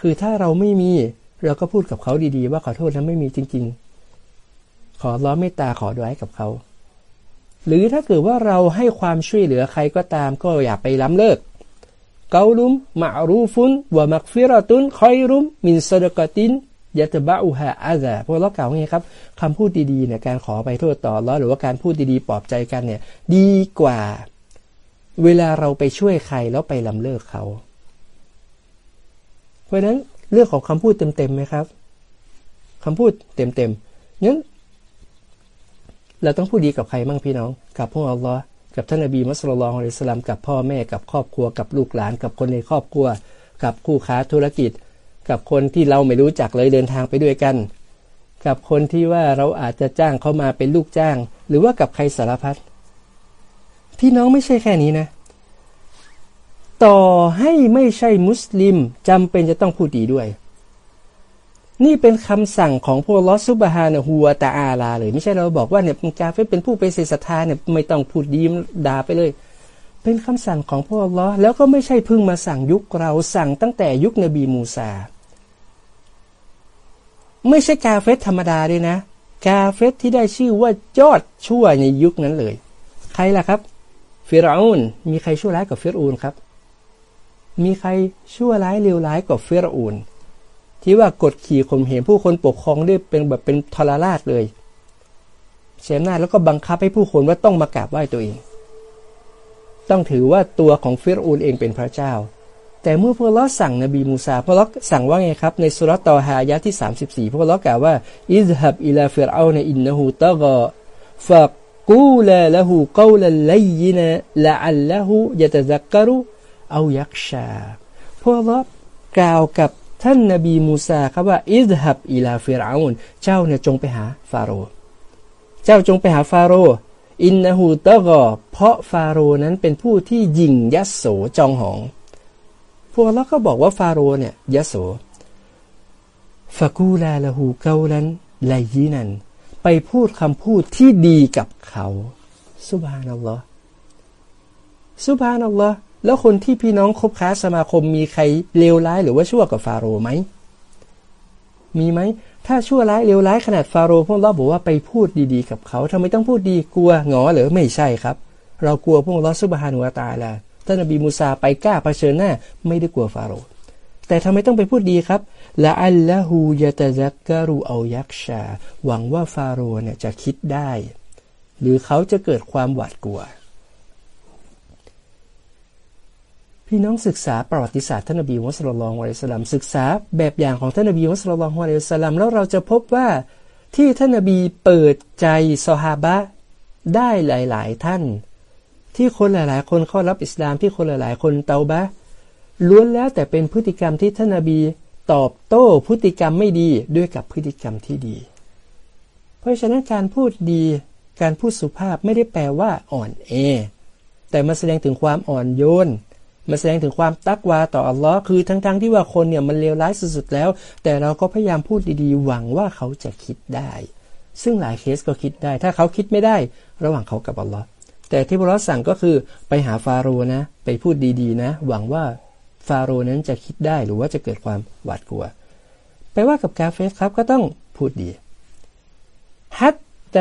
S1: คือถ้าเราไม่มี เราก็พูดกับเขาดีๆ ว่าขอโทษนะไม่มีจริง ๆ ขอร้องเมตตาขอดว้กับเขา หรือถ้าเกิดว่าเราให้ความช่วยเหลือใครก็ตามก็อย่าไปล้ำเลิกเกาลุมมารูฟุนวะมักฟิรตุนคอยรุม มินสดกตินยะตบะอุฮะอาซาพวกเรากล่าไงครับคำพูดดีๆเนี่ยการขอไปโทษต่อร้อหรือว่าการพูดดีๆปลอบใจกันเนี่ย ดีกว่า เวลาเราไปช่วยใครแล้วไปล้ำเลิกเขา เพราะนั้น เรื่องของคำพูดเต็มๆไหมครับคำพูดเต็มๆนั้นเราต้องพูดดีกับใครบ้างพี่น้อง กับพวกอัลลอฮ์กับท่านนบีมุสลิมอะลัยสลามกับพ่อแม่กับครอบครัว กับลูกหลาน กับคนในครอบครัว กับคู่ค้าธุรกิจ กับคนที่เราไม่รู้จักเลยเดินทางไปด้วยกัน กับคนที่ว่าเราอาจจะจ้างเขามาเป็นลูกจ้าง หรือว่ากับใครสารพัดพี่น้องไม่ใช่แค่นี้นะ ต่อให้ไม่ใช่มุสลิมจำเป็นจะต้องพูดดีด้วย นี่เป็นคำสั่งของพวกลอสุบฮานะฮัวตาอาลาเลย ไม่ใช่เราบอกว่าเนี่ยกาเฟเป็นผู้เป็นศรัทธาเนี่ยไม่ต้องพูดดีด่าไปเลย เป็นคำสั่งของพวกลอแล้วก็ไม่ใช่เพิ่งมาสั่งยุคเราสั่งตั้งแต่ยุคนบีมูซาไม่ใช่กาเฟธรรมดาด้วยนะ กาเฟตที่ได้ชื่อว่ายอดชั่วในยุคนั้นเลย ใครล่ะครับฟิรอูนมีใครชั่วร้ายกับฟิรอูนครับ มีใครชั่วร้ายเลวร้ายกว่าเฟรอูนที่ว่ากดขี่ข่มเหงผู้คนปกครองได้เป็นแบบเป็นทรราชเลยเสียหน้าแล้วก็บังคับให้ผู้คนว่าต้องมากราบไหว้ตัวเอง ต้องถือว่าตัวของเฟรอูนเองเป็นพระเจ้า แต่เมื่อพวกเราสั่งนบีมูซาพวกเราสั่งว่าไงครับ ในซูเราะฮ์ตอฮาอายะฮ์ที่ 34 พวกเรากล่าวว่าاذهبا إلى فرعون إنه طغى فقولا له قولا لينا لعله يتذكر أو يخشى พวกเรากล่าวกับท่านนบีมูซาครับว่าاذهبا إلى فرعونเจ้าเนี่ยจงไปหาฟาโรห์เจ้าจงไปหาฟาโรห์อินนาหูตะกอเพราะฟาโรห์นั้นเป็นผู้ที่ยิงยัสโสจองหอง พวกเราก็บอกว่าฟาโรห์เนี่ยยัสโสฟากูลาละหูเกาลันไลยีนันไปพูดคำพูดที่ดีกับเขา สุบานัลลอฮ์สุบานัลลอฮ์ แล้วคนที่พี่น้องคบค้าสมาคมมีใครเลวร้ายหรือว่าชั่วกับฟาโรห์ไหม มีไหม ถ้าชั่วร้ายเลวร้ายขนาดฟาโรห์พวกเราบอกว่าไปพูดดีๆกับเขาทำไมต้องพูดดีกลัวหงอหรือไม่ใช่ครับ เรากลัวพวกเราสุบฮานุวาตาละท่านนบีมูซาไปกล้าเผชิญหน้า ไม่ได้กลัวฟาโรห์แต่ทำไมต้องไปพูดดีครับละอัลละฮูยะตะซักการูเอายักชา หวังว่าฟาโรห์เนี่ยจะคิดได้ หรือเขาจะเกิดความหวาดกลัว พี่น้องศึกษาประวัติศาสตร์ท่านนบีมุสลิมอะลัยสลัมศึกษาแบบอย่างของท่านนบีมุสลิมอะลัยสลัมแล้วเราจะพบว่าที่ท่านนบีเปิดใจซอฮาบะได้หลาย ๆ ท่าน ที่คนหลาย ๆ คนเข้ารับอิสลามที่คนหลาย ๆ คนเตาบะล้วนแล้วแต่เป็นพฤติกรรมที่ท่านนบีตอบโต้พฤติกรรมไม่ดีด้วยกับพฤติกรรมที่ดี เพราะฉะนั้นการพูดดีการพูดสุภาพไม่ได้แปลว่าอ่อนแอแต่มาแสดงถึงความอ่อนโยน มาแสดงถึงความตักวาต่ออัลลอฮ์คือทั้งๆทที่ว่าคนเนี่ยมันเลวร้ายสุดๆแล้ว แต่เราก็พยายามพูดดีๆ หวังว่าเขาจะคิดได้ ซึ่งหลายเคสก็คิดได้ ถ้าเขาคิดไม่ได้ ระหว่างเขากับอัลลอฮ์แต่ที่พระสั่งก็คือไปหาฟาโรห์นะ ไปพูดดีๆนะ หวังว่าฟาโรห์นั้นจะคิดได้หรือว่าจะเกิดความหวาดกลัวแปว่ากับกาเฟสครับก็ต้องพูดดีฮัตต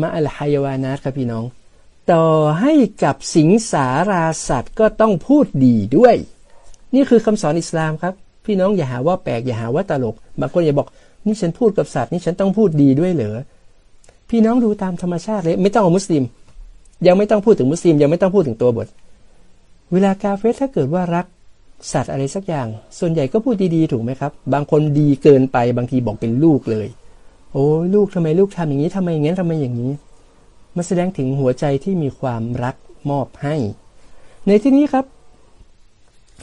S1: มาอัลฮายวานัสครับพี่น้อง ต่อให้กับสิงสาราสัตว์ก็ต้องพูดดีด้วย นี่คือคำสอนอิสลามครับ พี่น้องอย่าหาว่าแปลกอย่าหาว่าตลก บางคนอย่าบอก นี่ฉันพูดกับสัตว์นี่ฉันต้องพูดดีด้วยเหรอพี่น้องดูตามธรรมชาติเลย ไม่ต้องเอามุสลิม ยังไม่ต้องพูดถึงมุสลิม ยังไม่ต้องพูดถึงตัวบท เวลากาเฟสถ้าเกิดว่ารักสัตว์อะไรสักอย่าง ส่วนใหญ่ก็พูดดีๆถูกไหมครับ บางคนดีเกินไปบางทีบอกเป็นลูกเลย โอ้ลูกทำไมลูกทำอย่างนี้ทำไมอย่างนี้ทำไมอย่างนี้ มาแสดงถึงหัวใจที่มีความรักมอบให้ ในที่นี้ครับ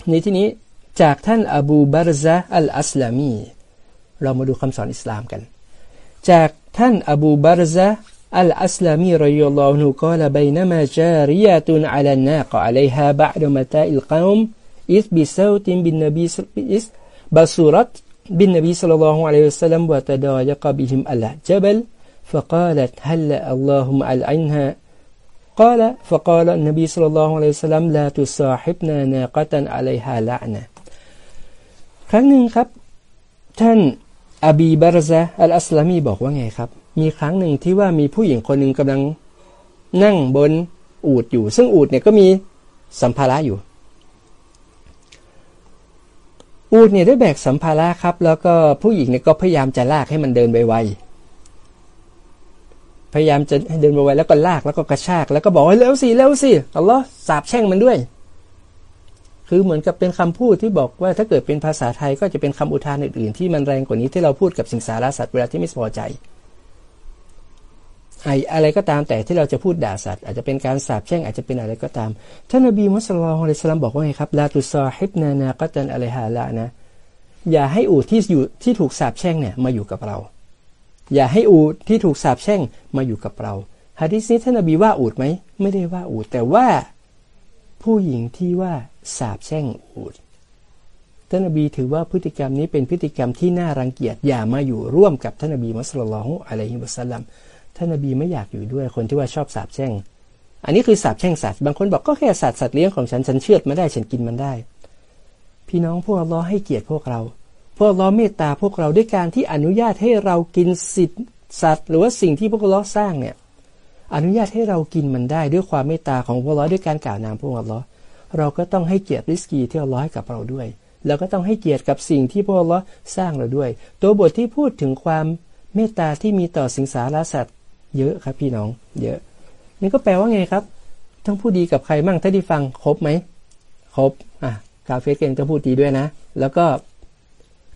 S1: ในที่นี้จากท่านอบูบารซะอัลอัสลามี เรามาดูคำสอนอิสลามกัน จากท่านอบูบารซะอัลอัสลามีรอยลอฮนูกล่าวบนมาจาริยาตุนอัลนาคอัลัยฮาบะดมตาอิลกอมอิสบิซาตินบินนบีอิสบาสุรัตบินนบีสัลลัลลอฮุอะลัยฮิวะสัลลัมวะตะดอยกบิฮิมอัลลจบล فقالت هل اللهم ألعنها قال فقال النبي صلى الله عليه وسلم لا تصاحبنا ناقة عليها لعنة ครั้งหนึ่งครับ ท่านอบีบารซะอัลอัสลามีบอกว่าไงครับ มีครั้งหนึ่งที่ว่ามีผู้หญิงคนหนึ่งกำลังนั่งบนอูดอยู่ ซึ่งอูดเนี่ยก็มีสัมภาระอยู่อูดเนี่ยได้แบกสัมภาระครับ แล้วก็ผู้หญิงเนี่ยก็พยายามจะลากให้มันเดินไปไว พยายามจะเดินไปไวแล้วก็ลากแล้วก็กระชาก แล้วก็บอกให้เร็วสิเร็วสิอัลลอฮ์สาบแช่งมันด้วย คือเหมือนกับเป็นคำพูดที่บอกว่าถ้าเกิดเป็นภาษาไทยก็จะเป็นคำอุทานอื่นๆที่มันแรงกว่านี้ที่เราพูดกับสิงสารสัตว์เวลาที่ไม่พอใจไออะไรก็ตามแต่ที่เราจะพูดด่าสัตว์อาจจะเป็นการสาบแช่งอาจจะเป็นอะไรก็ตามท่านนบีมุสลิมอะลัยสลามบอกว่าไงครับลาตุซอฮิบนานาก็ตันอะไรฮาละนะอย่าให้อูที่อยู่ที่ถูกสาบแช่งเนี่ยมาอยู่กับเรา อย่าให้อูดที่ถูกสาบแช่งมาอยู่กับเราฮะดิษนี้ท่านนบีว่าอูดไหมไม่ได้ว่าอูดแต่ว่าผู้หญิงที่ว่าสาบแช่งอูดท่านนบีถือว่าพฤติกรรมนี้เป็นพฤติกรรมที่น่ารังเกียจอย่ามาอยู่ร่วมกับท่านนบีมุสลิมอะลัยฮิวะสัลลัมท่านนบีไม่อยากอยู่ด้วยคนที่ว่าชอบสาบแช่ง อันนี้คือสาบแช่งสัตว์บางคนบอกก็แค่สัตว์สัตว์เลี้ยงของฉันฉันเชื่อดมาได้ฉันกินมันได้ พี่น้องพวกเราให้เกียรติพวกเรา พวกเราเมตตาพวกเราด้วยการที่อนุญาตให้เรากินสิทธิ์สัตว์ หรือว่าสิ่งที่พวกเราสร้างเนี่ย อนุญาตให้เรากินมันได้ด้วยความเมตตาของพวกเราด้วยการกล่าวนามพวกเราเราก็ต้องให้เกียรติริสกีที่เราร้อยกับเราด้วย แล้วก็ต้องให้เกียรติกับสิ่งที่พวกเราสร้างเราด้วย ตัวบทที่พูดถึงความเมตตาที่มีต่อสิงสารสัตว์เยอะครับพี่น้อง เยอะนี่ก็แปลว่าไงครับต้องพูดดีกับใครมั่งถ้าได้ฟังครบไหมครบอะกาเฟสก็ยังต้องพูดดีด้วยนะ แล้วก็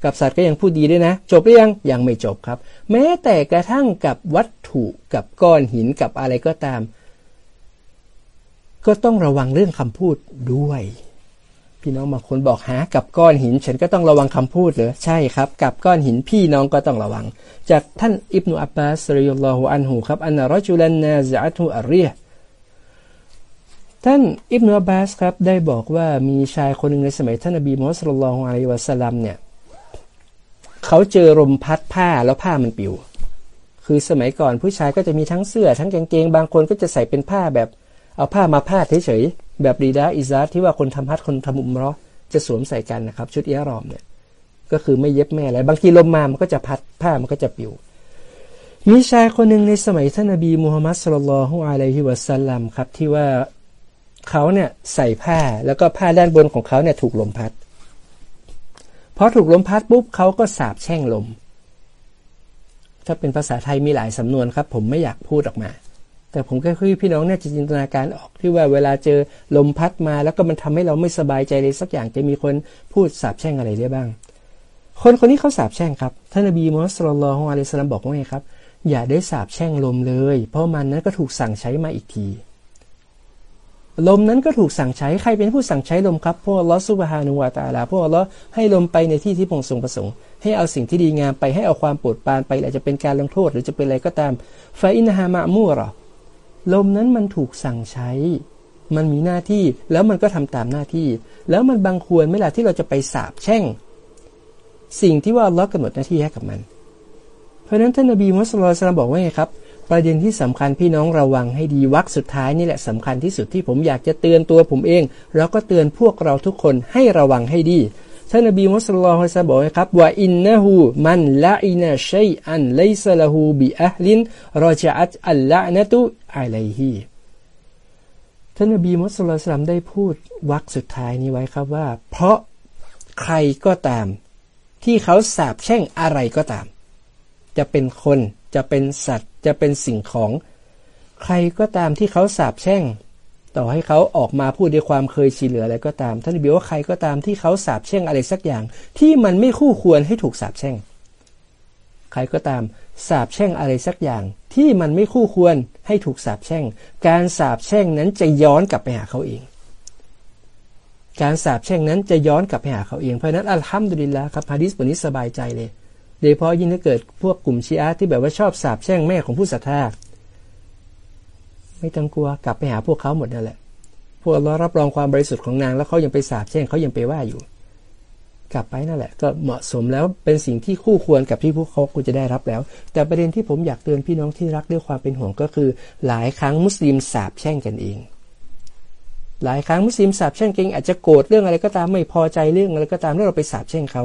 S1: กับสัตว์ก็ยังพูดดีด้วยนะ จบหรือยังยังไม่จบครับ แม้แต่กระทั่งกับวัตถุกับก้อนหินกับอะไรก็ตาม ก็ต้องระวังเรื่องคำพูดด้วยพี่น้องบางคนบอกหากับก้อนหิน ฉันก็ต้องระวังคำพูดเหรอใช่ครับ กับก้อนหินพี่น้องก็ต้องระวัง จากท่านอิบนุอับบาสริยุลลอฮุอันหูครับอันนรจุลันนาซัตุอัรเรียท่านอิบนุอับบาสครับได้บอกว่ามีชายคนหนึ่งในสมัยท่านนบีมุฮัมมัดสุลลัลฮุอะลัยวะสัลลัมเนี่ย เขาเจอลมพัดผ้าแล้วผ้ามันปิว คือสมัยก่อนผู้ชายก็จะมีทั้งเสื้อทั้งกางเกงบางคนก็จะใส่เป็นผ้าแบบเอาผ้ามาพาดเฉยๆแบบรีดาอิซาที่ว่าคนทำฮัทคนทำอุมรอจะสวมใส่กันนะครับ ชุดเอียรอมเนี่ยก็คือไม่เย็บแม่อะไรบางทีลมมามันก็จะพัดผ้ามันก็จะปิว มีชายคนหนึ่งในสมัยท่านนบีมูฮัมมัดสุลลัลฮุอะลัยฮิวะสัลลัมครับที่ว่าเขาเนี่ยใส่ผ้าแล้วก็ผ้าด้านบนของเขาเนี่ยถูกลมพัด พอถูกลมพัดปุ๊บเขาก็สาบแช่งลม ถ้าเป็นภาษาไทยมีหลายสำนวนครับ ผมไม่อยากพูดออกมา แต่ผมก็คือพี่น้องเนี่ยจะจินตนาการออกที่ว่าเวลาเจอลมพัดมา แล้วก็มันทำให้เราไม่สบายใจเลยสักอย่างจะมีคนพูดสาบแช่งอะไรได้บ้าง คนคนนี้เขาสาบแช่งครับท่านนบีมุฮัมมัดสุลลัลฮวาเลสลัมบอกว่าไงครับ อย่าได้สาบแช่งลมเลย เพราะมันนั้นก็ถูกสั่งใช้มาอีกที ลมนั้นก็ถูกสั่งใช้ ใครเป็นผู้สั่งใช้ลมครับพวกลอสุบฮานุวาตาลาพวกลอให้ลมไปในที่ที่พงทรงประสงค์ ให้เอาสิ่งที่ดีงามไปให้เอาความปรดปานไปอาจจะเป็นการลงโทษหรือจะเป็นอะไรก็ตามฟาอินฮามะมูรอลมนั้นมันถูกสั่งใช้ มันมีหน้าที่แล้วมันก็ทำตามหน้าที่ แล้วมันบังควรไม่ล่ะที่เราจะไปสาบแช่ง สิ่งที่ว่าอัลลอฮ์กำหนดหน้าที่ให้กับมัน เพราะนั้นท่านนบีมุสลิมบอกว่าไงครับ ประเด็นที่สำคัญพี่น้องระวังให้ดีวักสุดท้ายนี่แหละสำคัญที่สุดที่ผมอยากจะเตือนตัวผมเอง แล้วก็เตือนพวกเราทุกคนให้ระวังให้ดีท่านนบีมุสลิมฮะบอกครับว่าอินนะฮูมันละอินาชัยอันไลซละฮูบิอัลลินรอจัตอัลละนตุอะลัยฮีท่านนบีมุสลิมได้พูดวักสุดท้ายนี้ไว้ครับว่า เพราะใครก็ตาม ที่เขาสาบแช่งอะไรก็ตาม จะเป็นคนจะเป็นสัตว์ จะเป็นสิ่งของ ใครก็ตามที่เขาสาบแช่ง ต่อให้เขาออกมาพูดด้วยความเคยชินหรืออะไรก็ตาม ท่านบีว่าใครก็ตามที่เขาสาบแช่งอะไรสักอย่าง ที่มันไม่คู่ควรให้ถูกสาบแช่ง ใครก็ตามสาบแช่งอะไรสักอย่าง ที่มันไม่คู่ควรให้ถูกสาบแช่ง การสาบแช่งนั้นจะย้อนกลับไปหาเขาเองการสาบแช่งนั้นจะย้อนกลับไปหาเขาเอง เพราะนั้นอัลฮัมดุลิลละครับฮะดิษบทนี้สบายใจเลย ดยเฉพาะยิ่งถ้าเกิดพวกกลุ่มชีอะที่แบบว่าชอบสาบแช่งแม่ของผู้ศรัทธาไม่ต้องกลัวกลับไปหาพวกเขาหมดนั่นแหละ พวกเรารับรองความบริสุทธิ์ของนาง แล้วเขายังไปสาบแช่งเขายังไปว่าอยู่ กลับไปนั่นแหละ ก็เหมาะสมแล้วเป็นสิ่งที่คู่ควรกับที่พวกเขาควรจะได้รับแล้ว แต่ประเด็นที่ผมอยากเตือนพี่น้องที่รักด้วยความเป็นห่วงก็คือ หลายครั้งมุสลิมสาบแช่งกันเองหลายครั้งมุสลิมสาบแช่งกันอาจจะโกรธเรื่องอะไรก็ตามไม่พอใจเรื่องอะไรก็ตามแล้วเราไปสาบแช่งเขา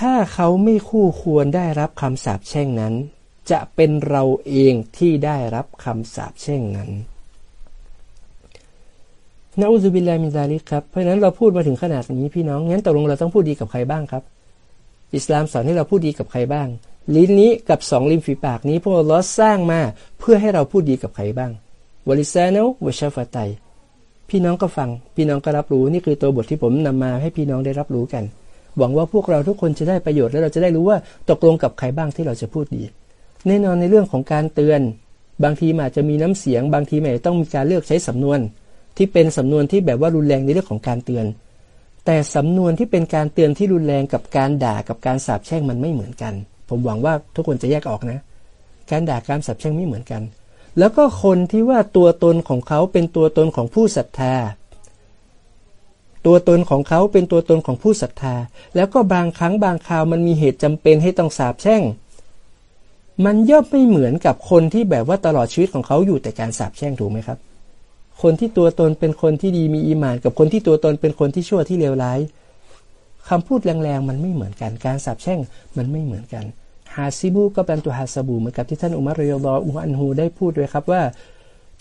S1: ถ้าเขาไม่คู่ควรได้รับคำสาปแช่งนั้น จะเป็นเราเองที่ได้รับคำสาปแช่งนั้นนะอุบิลลามิซาลิกครับ เพราะนั้นเราพูดมาถึงขนาดนี้พี่น้อง งั้นตกลงเราต้องพูดดีกับใครบ้างครับ อิสลามสอนให้เราพูดดีกับใครบ้าง ลิ้นนี้กับสองริมฝีปากนี้พวกเราสร้างมาเพื่อให้เราพูดดีกับใครบ้างวลิซาโนวชาฟาไตพี่น้องก็ฟัง พี่น้องก็รับรู้ นี่คือตัวบทที่ผมนำมาให้พี่น้องได้รับรู้กัน หวังว่าพวกเราทุกคนจะได้ประโยชน์และเราจะได้รู้ว่าตกลงกับใครบ้างที่เราจะพูดดี แน่นอนในเรื่องของการเตือน บางทีอาจจะมีน้ำเสียง บางทีอาจจะต้องมีการเลือกใช้สำนวน ที่เป็นสำนวนที่แบบว่ารุนแรงในเรื่องของการเตือน แต่สำนวนที่เป็นการเตือนที่รุนแรงกับการด่ากับการสาบแช่งมันไม่เหมือนกัน ผมหวังว่าทุกคนจะแยกออกนะ การด่าการสาบแช่งไม่เหมือนกัน แล้วก็คนที่ว่าตัวตนของเขาเป็นตัวตนของผู้ศรัทธา ตัวตนของเขาเป็นตัวตนของผู้ศรัทธา แล้วก็บางครั้งบางคราวมันมีเหตุจำเป็นให้ต้องสาบแช่ง มันย่อมไม่เหมือนกับคนที่แบบว่าตลอดชีวิตของเขาอยู่แต่การสาบแช่งถูกไหมครับ คนที่ตัวตนเป็นคนที่ดีมีอีมาน กับคนที่ตัวตนเป็นคนที่ชั่วที่เลวร้ายคำพูดแรงๆ มันไม่เหมือนกัน การสาบแช่งมันไม่เหมือนกัน ฮาซิบูก็เป็นตัวฮาซาบูเหมือนกับที่ท่านอุมารยลออุอันฮูได้พูดด้วยครับว่า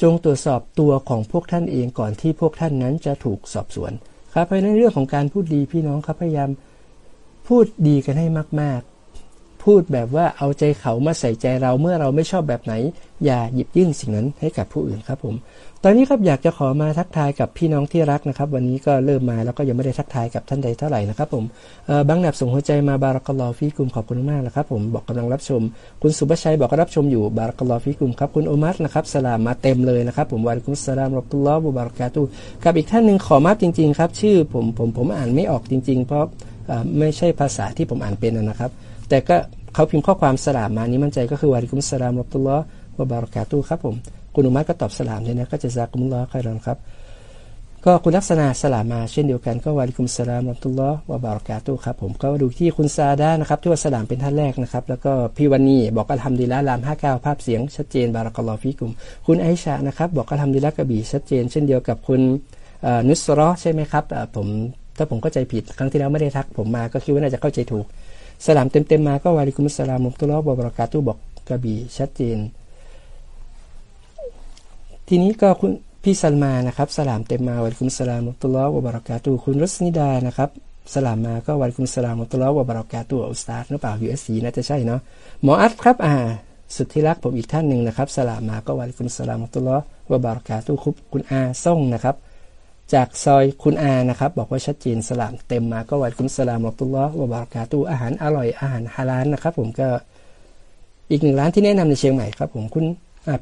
S1: จงตรวจสอบตัวของพวกท่านเองก่อนที่พวกท่านนั้นจะถูกสอบสวน ครับเพราะในเรื่องของการพูดดีพี่น้องครับพยายามพูดดีกันให้มากๆ พูดแบบว่าเอาใจเขามาใส่ใจเราเมื่อเราไม่ชอบแบบไหน อย่าหยิบยื่นสิ่งนั้นให้กับผู้อื่นครับผม ตอนนี้ครับอยากจะขอมาทักทายกับพี่น้องที่รักนะครับ วันนี้ก็เริ่มมาแล้วก็ยังไม่ได้ทักทายกับท่านใดเท่าไหร่นะครับผมบางหนับส่งหัวใจมาบารักลอฟีกุมขอบคุณมากนะครับผมบอกกำลังรับชม คุณสุภชัยบอกก็รับชมอยู่บารักลอฟีกุมครับคุณโอมัสนะครับสลามมาเต็มเลยนะครับผมวาริกุมสลามรบตุลลอฮ์บุบารักาตุกับอีกท่านหนึ่งขอมาจริง ๆ ครับ ชื่อผมผมผมอ่านไม่ออกจริง ๆ เพราะไม่ใช่ภาษาที่ผมอ่านเป็นนะครับ แต่ก็ เขาพิมพ์ข้อความสลามมานี้มั่นใจก็คือวาริกุมสลามรบตุลลอฮ์บุบารักาตุครับผม คุณอุมัตก็ตอบสลามเนี่ยนะก็จะซากุมุลลอฮ์ใครรอนครับ ก็คุณลักษณะสลามมาเช่นเดียวกันก็วาลิกุมสลามอัตุลลอฮ์วะบารากาตุครับผมก็ดูที่คุณซาดานะครับที่ว่าสลามเป็นท่านแรกนะครับ แล้วก็พี่วันนีบอกอัลฮัมดีละลามห้าเก้าภาพเสียงชัดเจนบารักลอฟิกุม คุณไอชานะครับบอกอัลฮัมดีละกระบี่ชัดเจน เช่นเดียวกับคุณนุสรอใช่ไหมครับผมถ้าผมเข้าใจผิดครั้งที่แล้วไม่ได้ทักผมมาก็คิดว่าน่าจะเข้าใจถูก สลามเต็มๆมาก็วาลิกุมสลามอัตุลอฮ์วะบารากาตุบอกกระบี่ชัดเจน ทีนี้ก็คุณพี่สัลมานะครับสลามเต็มมาวันคุณสลามตุลอฮ์วะบารักาตูคุณรัศนิดานะครับสลามมาก็วันคุณสลามตุลอฮ์วะบารักาตูอุสตาดหรือเปล่ายูเอสซีน่าจะใช่เนาะหมออัดครับอ่าสุดที่รักผมอีกท่านหนึ่งนะครับสลามมาก็วันคุณสลามตุลอฮ์วะบารักาตูคุบคุณอาส่งนะครับ จากซอยคุณอานะครับ บอกว่าชัดเจนสลามเต็มมาก็วันคุณสลามตุลลอฮ์วะบารกาตูอาหารอร่อยอาหารฮาลาลนะครับ ผมก็อีกหนึ่งร้านที่แนะนำในเชียงใหม่ครับผมคุณ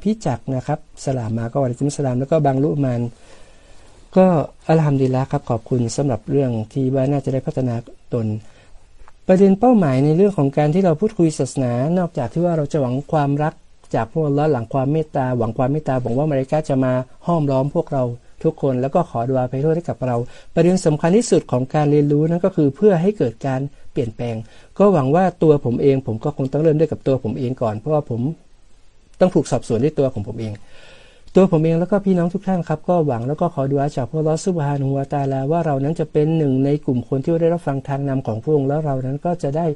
S1: พี่จักนะครับ สลามมาก็วันกุมสลามแล้วก็บางลุมานก็อัลฮัมดีละครับขอบคุณสำหรับเรื่องที่ว่าน่าจะได้พัฒนาตน ประเด็นเป้าหมายในเรื่องของการที่เราพูดคุยศาสนา นอกจากที่ว่าเราจะหวังความรักจากพวกเราหลังความเมตตาหวังความเมตตาหวังว่ามาริกาจะมาห้อมล้อมพวกเรา ทุกคนแล้วก็ขอดวาไปโทษให้กับเรา ประเด็นสำคัญที่สุดของการเรียนรู้นั่นก็คือเพื่อให้เกิดการเปลี่ยนแปลง ก็หวังว่าตัวผมเองผมก็คงต้องเริ่มด้วยกับตัวผมเองก่อน เพราะว่าผมต้องถูกสอบสวนด้วยตัวของผมเอง ตัวผมเองแล้วก็พี่น้องทุกท่านครับ ก็หวังแล้วก็ขอดูอาจากพระลอสุบฮานุวาตาลาว่าเรานั้นจะเป็นหนึ่งในกลุ่มคนที่ได้รับฟังทางนำของพระองค์แล้วเรานั้นก็จะได้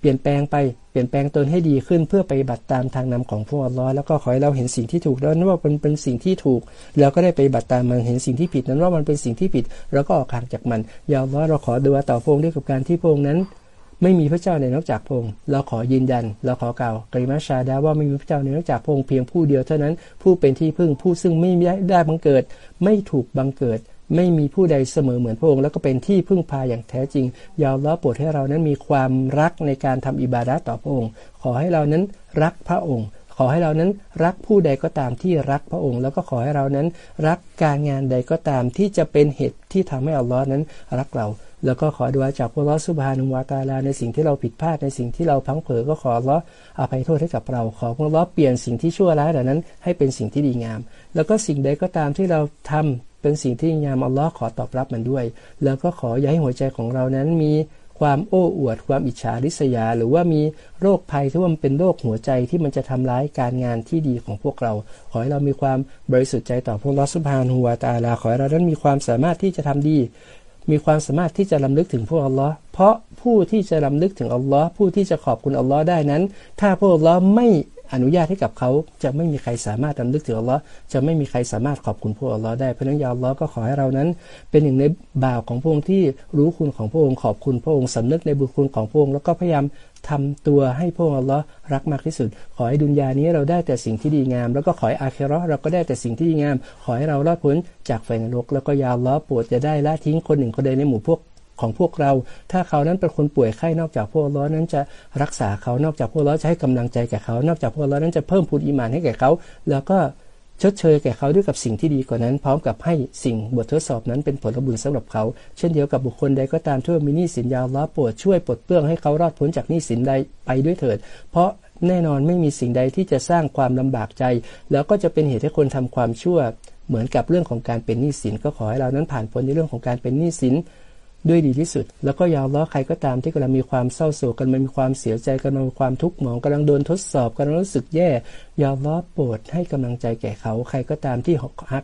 S1: เปลี่ยนแปลงไปเปลี่ยนแปลงตนให้ดีขึ้นเพื่อไปบัติตามทางนำของพระอัลลอฮ์แล้วก็ขอให้เราเห็นสิ่งที่ถูกแล้วนั้นว่ามันเป็นสิ่งที่ถูก แล้วก็ได้ไปบัติตามมันเห็นสิ่งที่ผิดนั้นว่ามันเป็นสิ่งที่ผิดเราก็ออกห่างจากมันยาวว่าเราขอดูอาต่อพระองค์ด้วยกับการที่พระองค์นั้น ไม่มีพระเจ้าในนอกจากพระองค์เราขอยืนยัน เราขอกล่าวกริมาชาดาว่าไม่มีพระเจ้าในนอกจากพระองค์เพียงผู้เดียวเท่านั้น ผู้เป็นที่พึ่งผู้ซึ่งไม่ได้บังเกิด ไม่ถูกบังเกิด ไม่มีผู้ใดเสมอเหมือนพระองค์แล้วก็เป็นที่พึ่งพาอย่างแท้จริง ยาวล้อโปรดให้เรานั้นมีความรักในการทำอิบาดะต่อพระองค์ ขอให้เรานั้นรักพระองค์ ขอให้เรานั้นรักผู้ใดก็ตามที่รักพระองค์ แล้วก็ขอให้เรานั้นรักการงานใดก็ตามที่จะเป็นเหตุที่ทำให้อัลลอฮ์นั้นรักเรา แล้วก็ขอดูอาจากพระลอสุบฮานุวาตาลาในสิ่งที่เราผิดพลาดในสิ่งที่เราพังเผลอก็ขอลออภัยโทษให้กับเรา ขอพระลอเปลี่ยนสิ่งที่ชั่วร้ายเหล่านั้นให้เป็นสิ่งที่ดีงาม แล้วก็สิ่งใดก็ตามที่เราทำเป็นสิ่งที่งามอัลลอฮ์ขอตอบรับมันด้วย แล้วก็ขออย่าให้หัวใจของเรานั้นมีความโอ้อวด ความอิจฉาริษยา หรือว่ามีโรคภัยที่ว่ามันเป็นโรคหัวใจที่มันจะทำร้ายการงานที่ดีของพวกเรา ขอให้เรามีความบริสุทธิ์ใจต่อพระลอสุภานหัวตาลา ขอให้เรานั้นมีความสามารถที่จะทำดี มีความสามารถที่จะลำลึกถึงพวกอัลลอฮ์เพราะผู้ที่จะลำลึกถึงอัลลอฮ์ผู้ที่จะขอบคุณอัลลอฮ์ได้นั้น ถ้าพวกอัลลอฮ์ไม่ อนุญาตให้กับเขาจะไม่มีใครสามารถทำลึกถึงอัลลอฮ์จะไม่มีใครสามารถขอบคุณพระอัลลอฮ์ได้เพราะนั้นยาอัลลอฮ์ก็ขอให้เรานั้น เป็นหนึ่งในบ่าวของพระองค์ที่รู้คุณของพระองค์ขอบคุณพระองค์สำนึกในบุญคุณของพระองค์แล้วก็พยายามทำตัวให้พระอัลลอฮ์รักมากที่สุด ขอให้ดุนยานี้เราได้แต่สิ่งที่ดีงาม แล้วก็ขอให้อาเคโรเราก็ได้แต่สิ่งที่ดีงาม ขอให้เรารอดพ้นจากไฟนรกแล้วก็ยาอัลลอฮ์โปรดจะได้ละทิ้งคนหนึ่งคนใดในหมู่พวก ของพวกเรา ถ้าเขานั้นเป็นคนป่วยไข้นอกจากพวกเรานั้นจะรักษาเขานอกจากพวกเราจะให้กำลังใจแก่เขา นอกจากพวกเรานั้นจะเพิ่มพูนอิมานให้แก่เขา แล้วก็ชดเชยแก่เขาด้วยกับสิ่งที่ดีกว่านั้น พร้อมกับให้สิ่งบททดสอบนั้นเป็นผลบุญสำหรับเขา เช่นเดียวกับบุคคลใดก็ตามที่มีหนี้สินยาวล้อปวดช่วยปลดเปลื้องให้เขารอดพ้นจากหนี้สินใดไปด้วยเถิด เพราะแน่นอนไม่มีสิ่งใดที่จะสร้างความลำบากใจ แล้วก็จะเป็นเหตุให้คนทำความชั่ว เหมือนกับเรื่องของการเป็นหนี้สินก็ขอให้เรานั้นผ่านพ้นในเรื่องของการเป็นหนี้สิน ด้วยดีที่สุด แล้วก็ยาวล้อใครก็ตามที่กำลังมีความเศร้าโศกกันมันมีความเสียใจกันมันมีความทุกข์หมองกำลังโดนทดสอบกำลังรู้สึกแย่ ยาล้อโปรดให้กำลังใจแก่เขา ใครก็ตามที่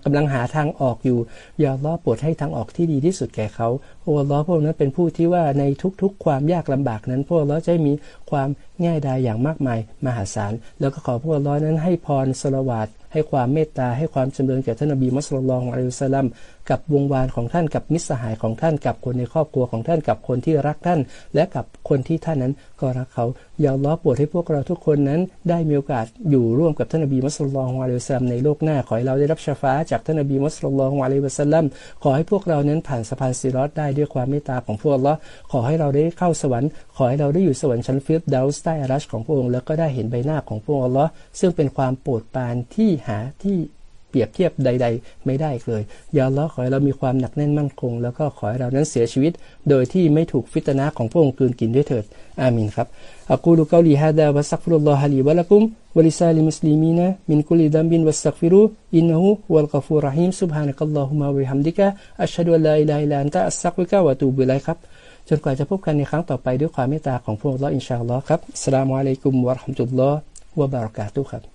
S1: กำลังหาทางออกอยู่ ยาล้อโปรดให้ทางออกที่ดีที่สุดแก่เขาพวกล้อพวกนั้นเป็นผู้ที่ว่าในทุกๆ ความยากลำบากนั้น พวกล้อจะมีความง่ายดายอย่างมากมายมหาศาล แล้วก็ขอพวกล้อนั้นให้พรสลวาดให้ความเมตตาให้ความจำเริญแก่ท่านนบีมุสลิมอะลัยฮิสลามกับวงวานของท่านกับมิตรสหายของท่านกับคนในครอบครัวของท่านกับคนที่รักท่าน และกับคนที่ท่านนั้น ก็รักเขาอย่าล้อปวดให้พวกเราทุกคนนั้น ได้มีโอกาสอยู่ร่วมกับท่านนบีมุสลิมอะลัยฮิสลามในโลกหน้า ขอให้เราได้รับชฟ้าจากท่านนบีมุสลิมอะลัยฮิสลามขอให้พวกเรานั้นผ่านสะพานซีรอดได้ด้วยความเมตตาของพวกเราขอให้เราได้เข้าสวรรค์ ขอให้เราได้อยู่สวรรค์ชั้นฟิลดาวส์ใต้อารัชของพระองค์แล้วก็ได้เห็นใบหน้าของพระองค์ซึ่งเป็นความโปรดปรานที่หาที่ เปรียบเทียบใด ๆ ไม่ได้เลยيا الله ขอให้เรามีความหนักแน่นมั่นคง แล้วก็ขอให้เรานั้นเสียชีวิต โดยที่ไม่ถูกฟิตนาของพระองค์กลืนกินด้วยเถิดآمين ครับ أقول قولي هذا وأستغفر الله لي ولكم ولسائر المسلمين من كل ذنب فاستغفروه إنه هو الغفور الرحيم سبحانك اللهم وبحمدك أشهد أن لا إله إلا أنت أستغفرك وأتوب إليك ครับจนกว่าจะพบกันในครั้งต่อไปด้วยความเมตตาของพระองค์إن شاء الله ครับ السلام عليكم ورحمة اللهวะบารักาตุครับ